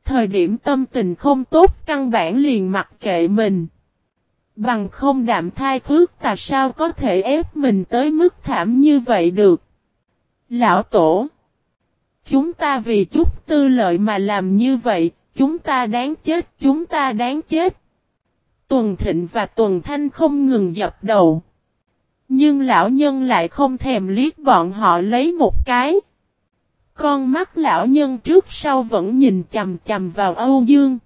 Thời điểm tâm tình không tốt căn bản liền mặc kệ mình. Bằng không đạm thai khước ta sao có thể ép mình tới mức thảm như vậy được. Lão Tổ Chúng ta vì chút tư lợi mà làm như vậy, chúng ta đáng chết, chúng ta đáng chết. Tuần Thịnh và Tuần Thanh không ngừng dập đầu. Nhưng lão nhân lại không thèm liếc bọn họ lấy một cái. Con mắt lão nhân trước sau vẫn nhìn chầm chầm vào Âu Dương.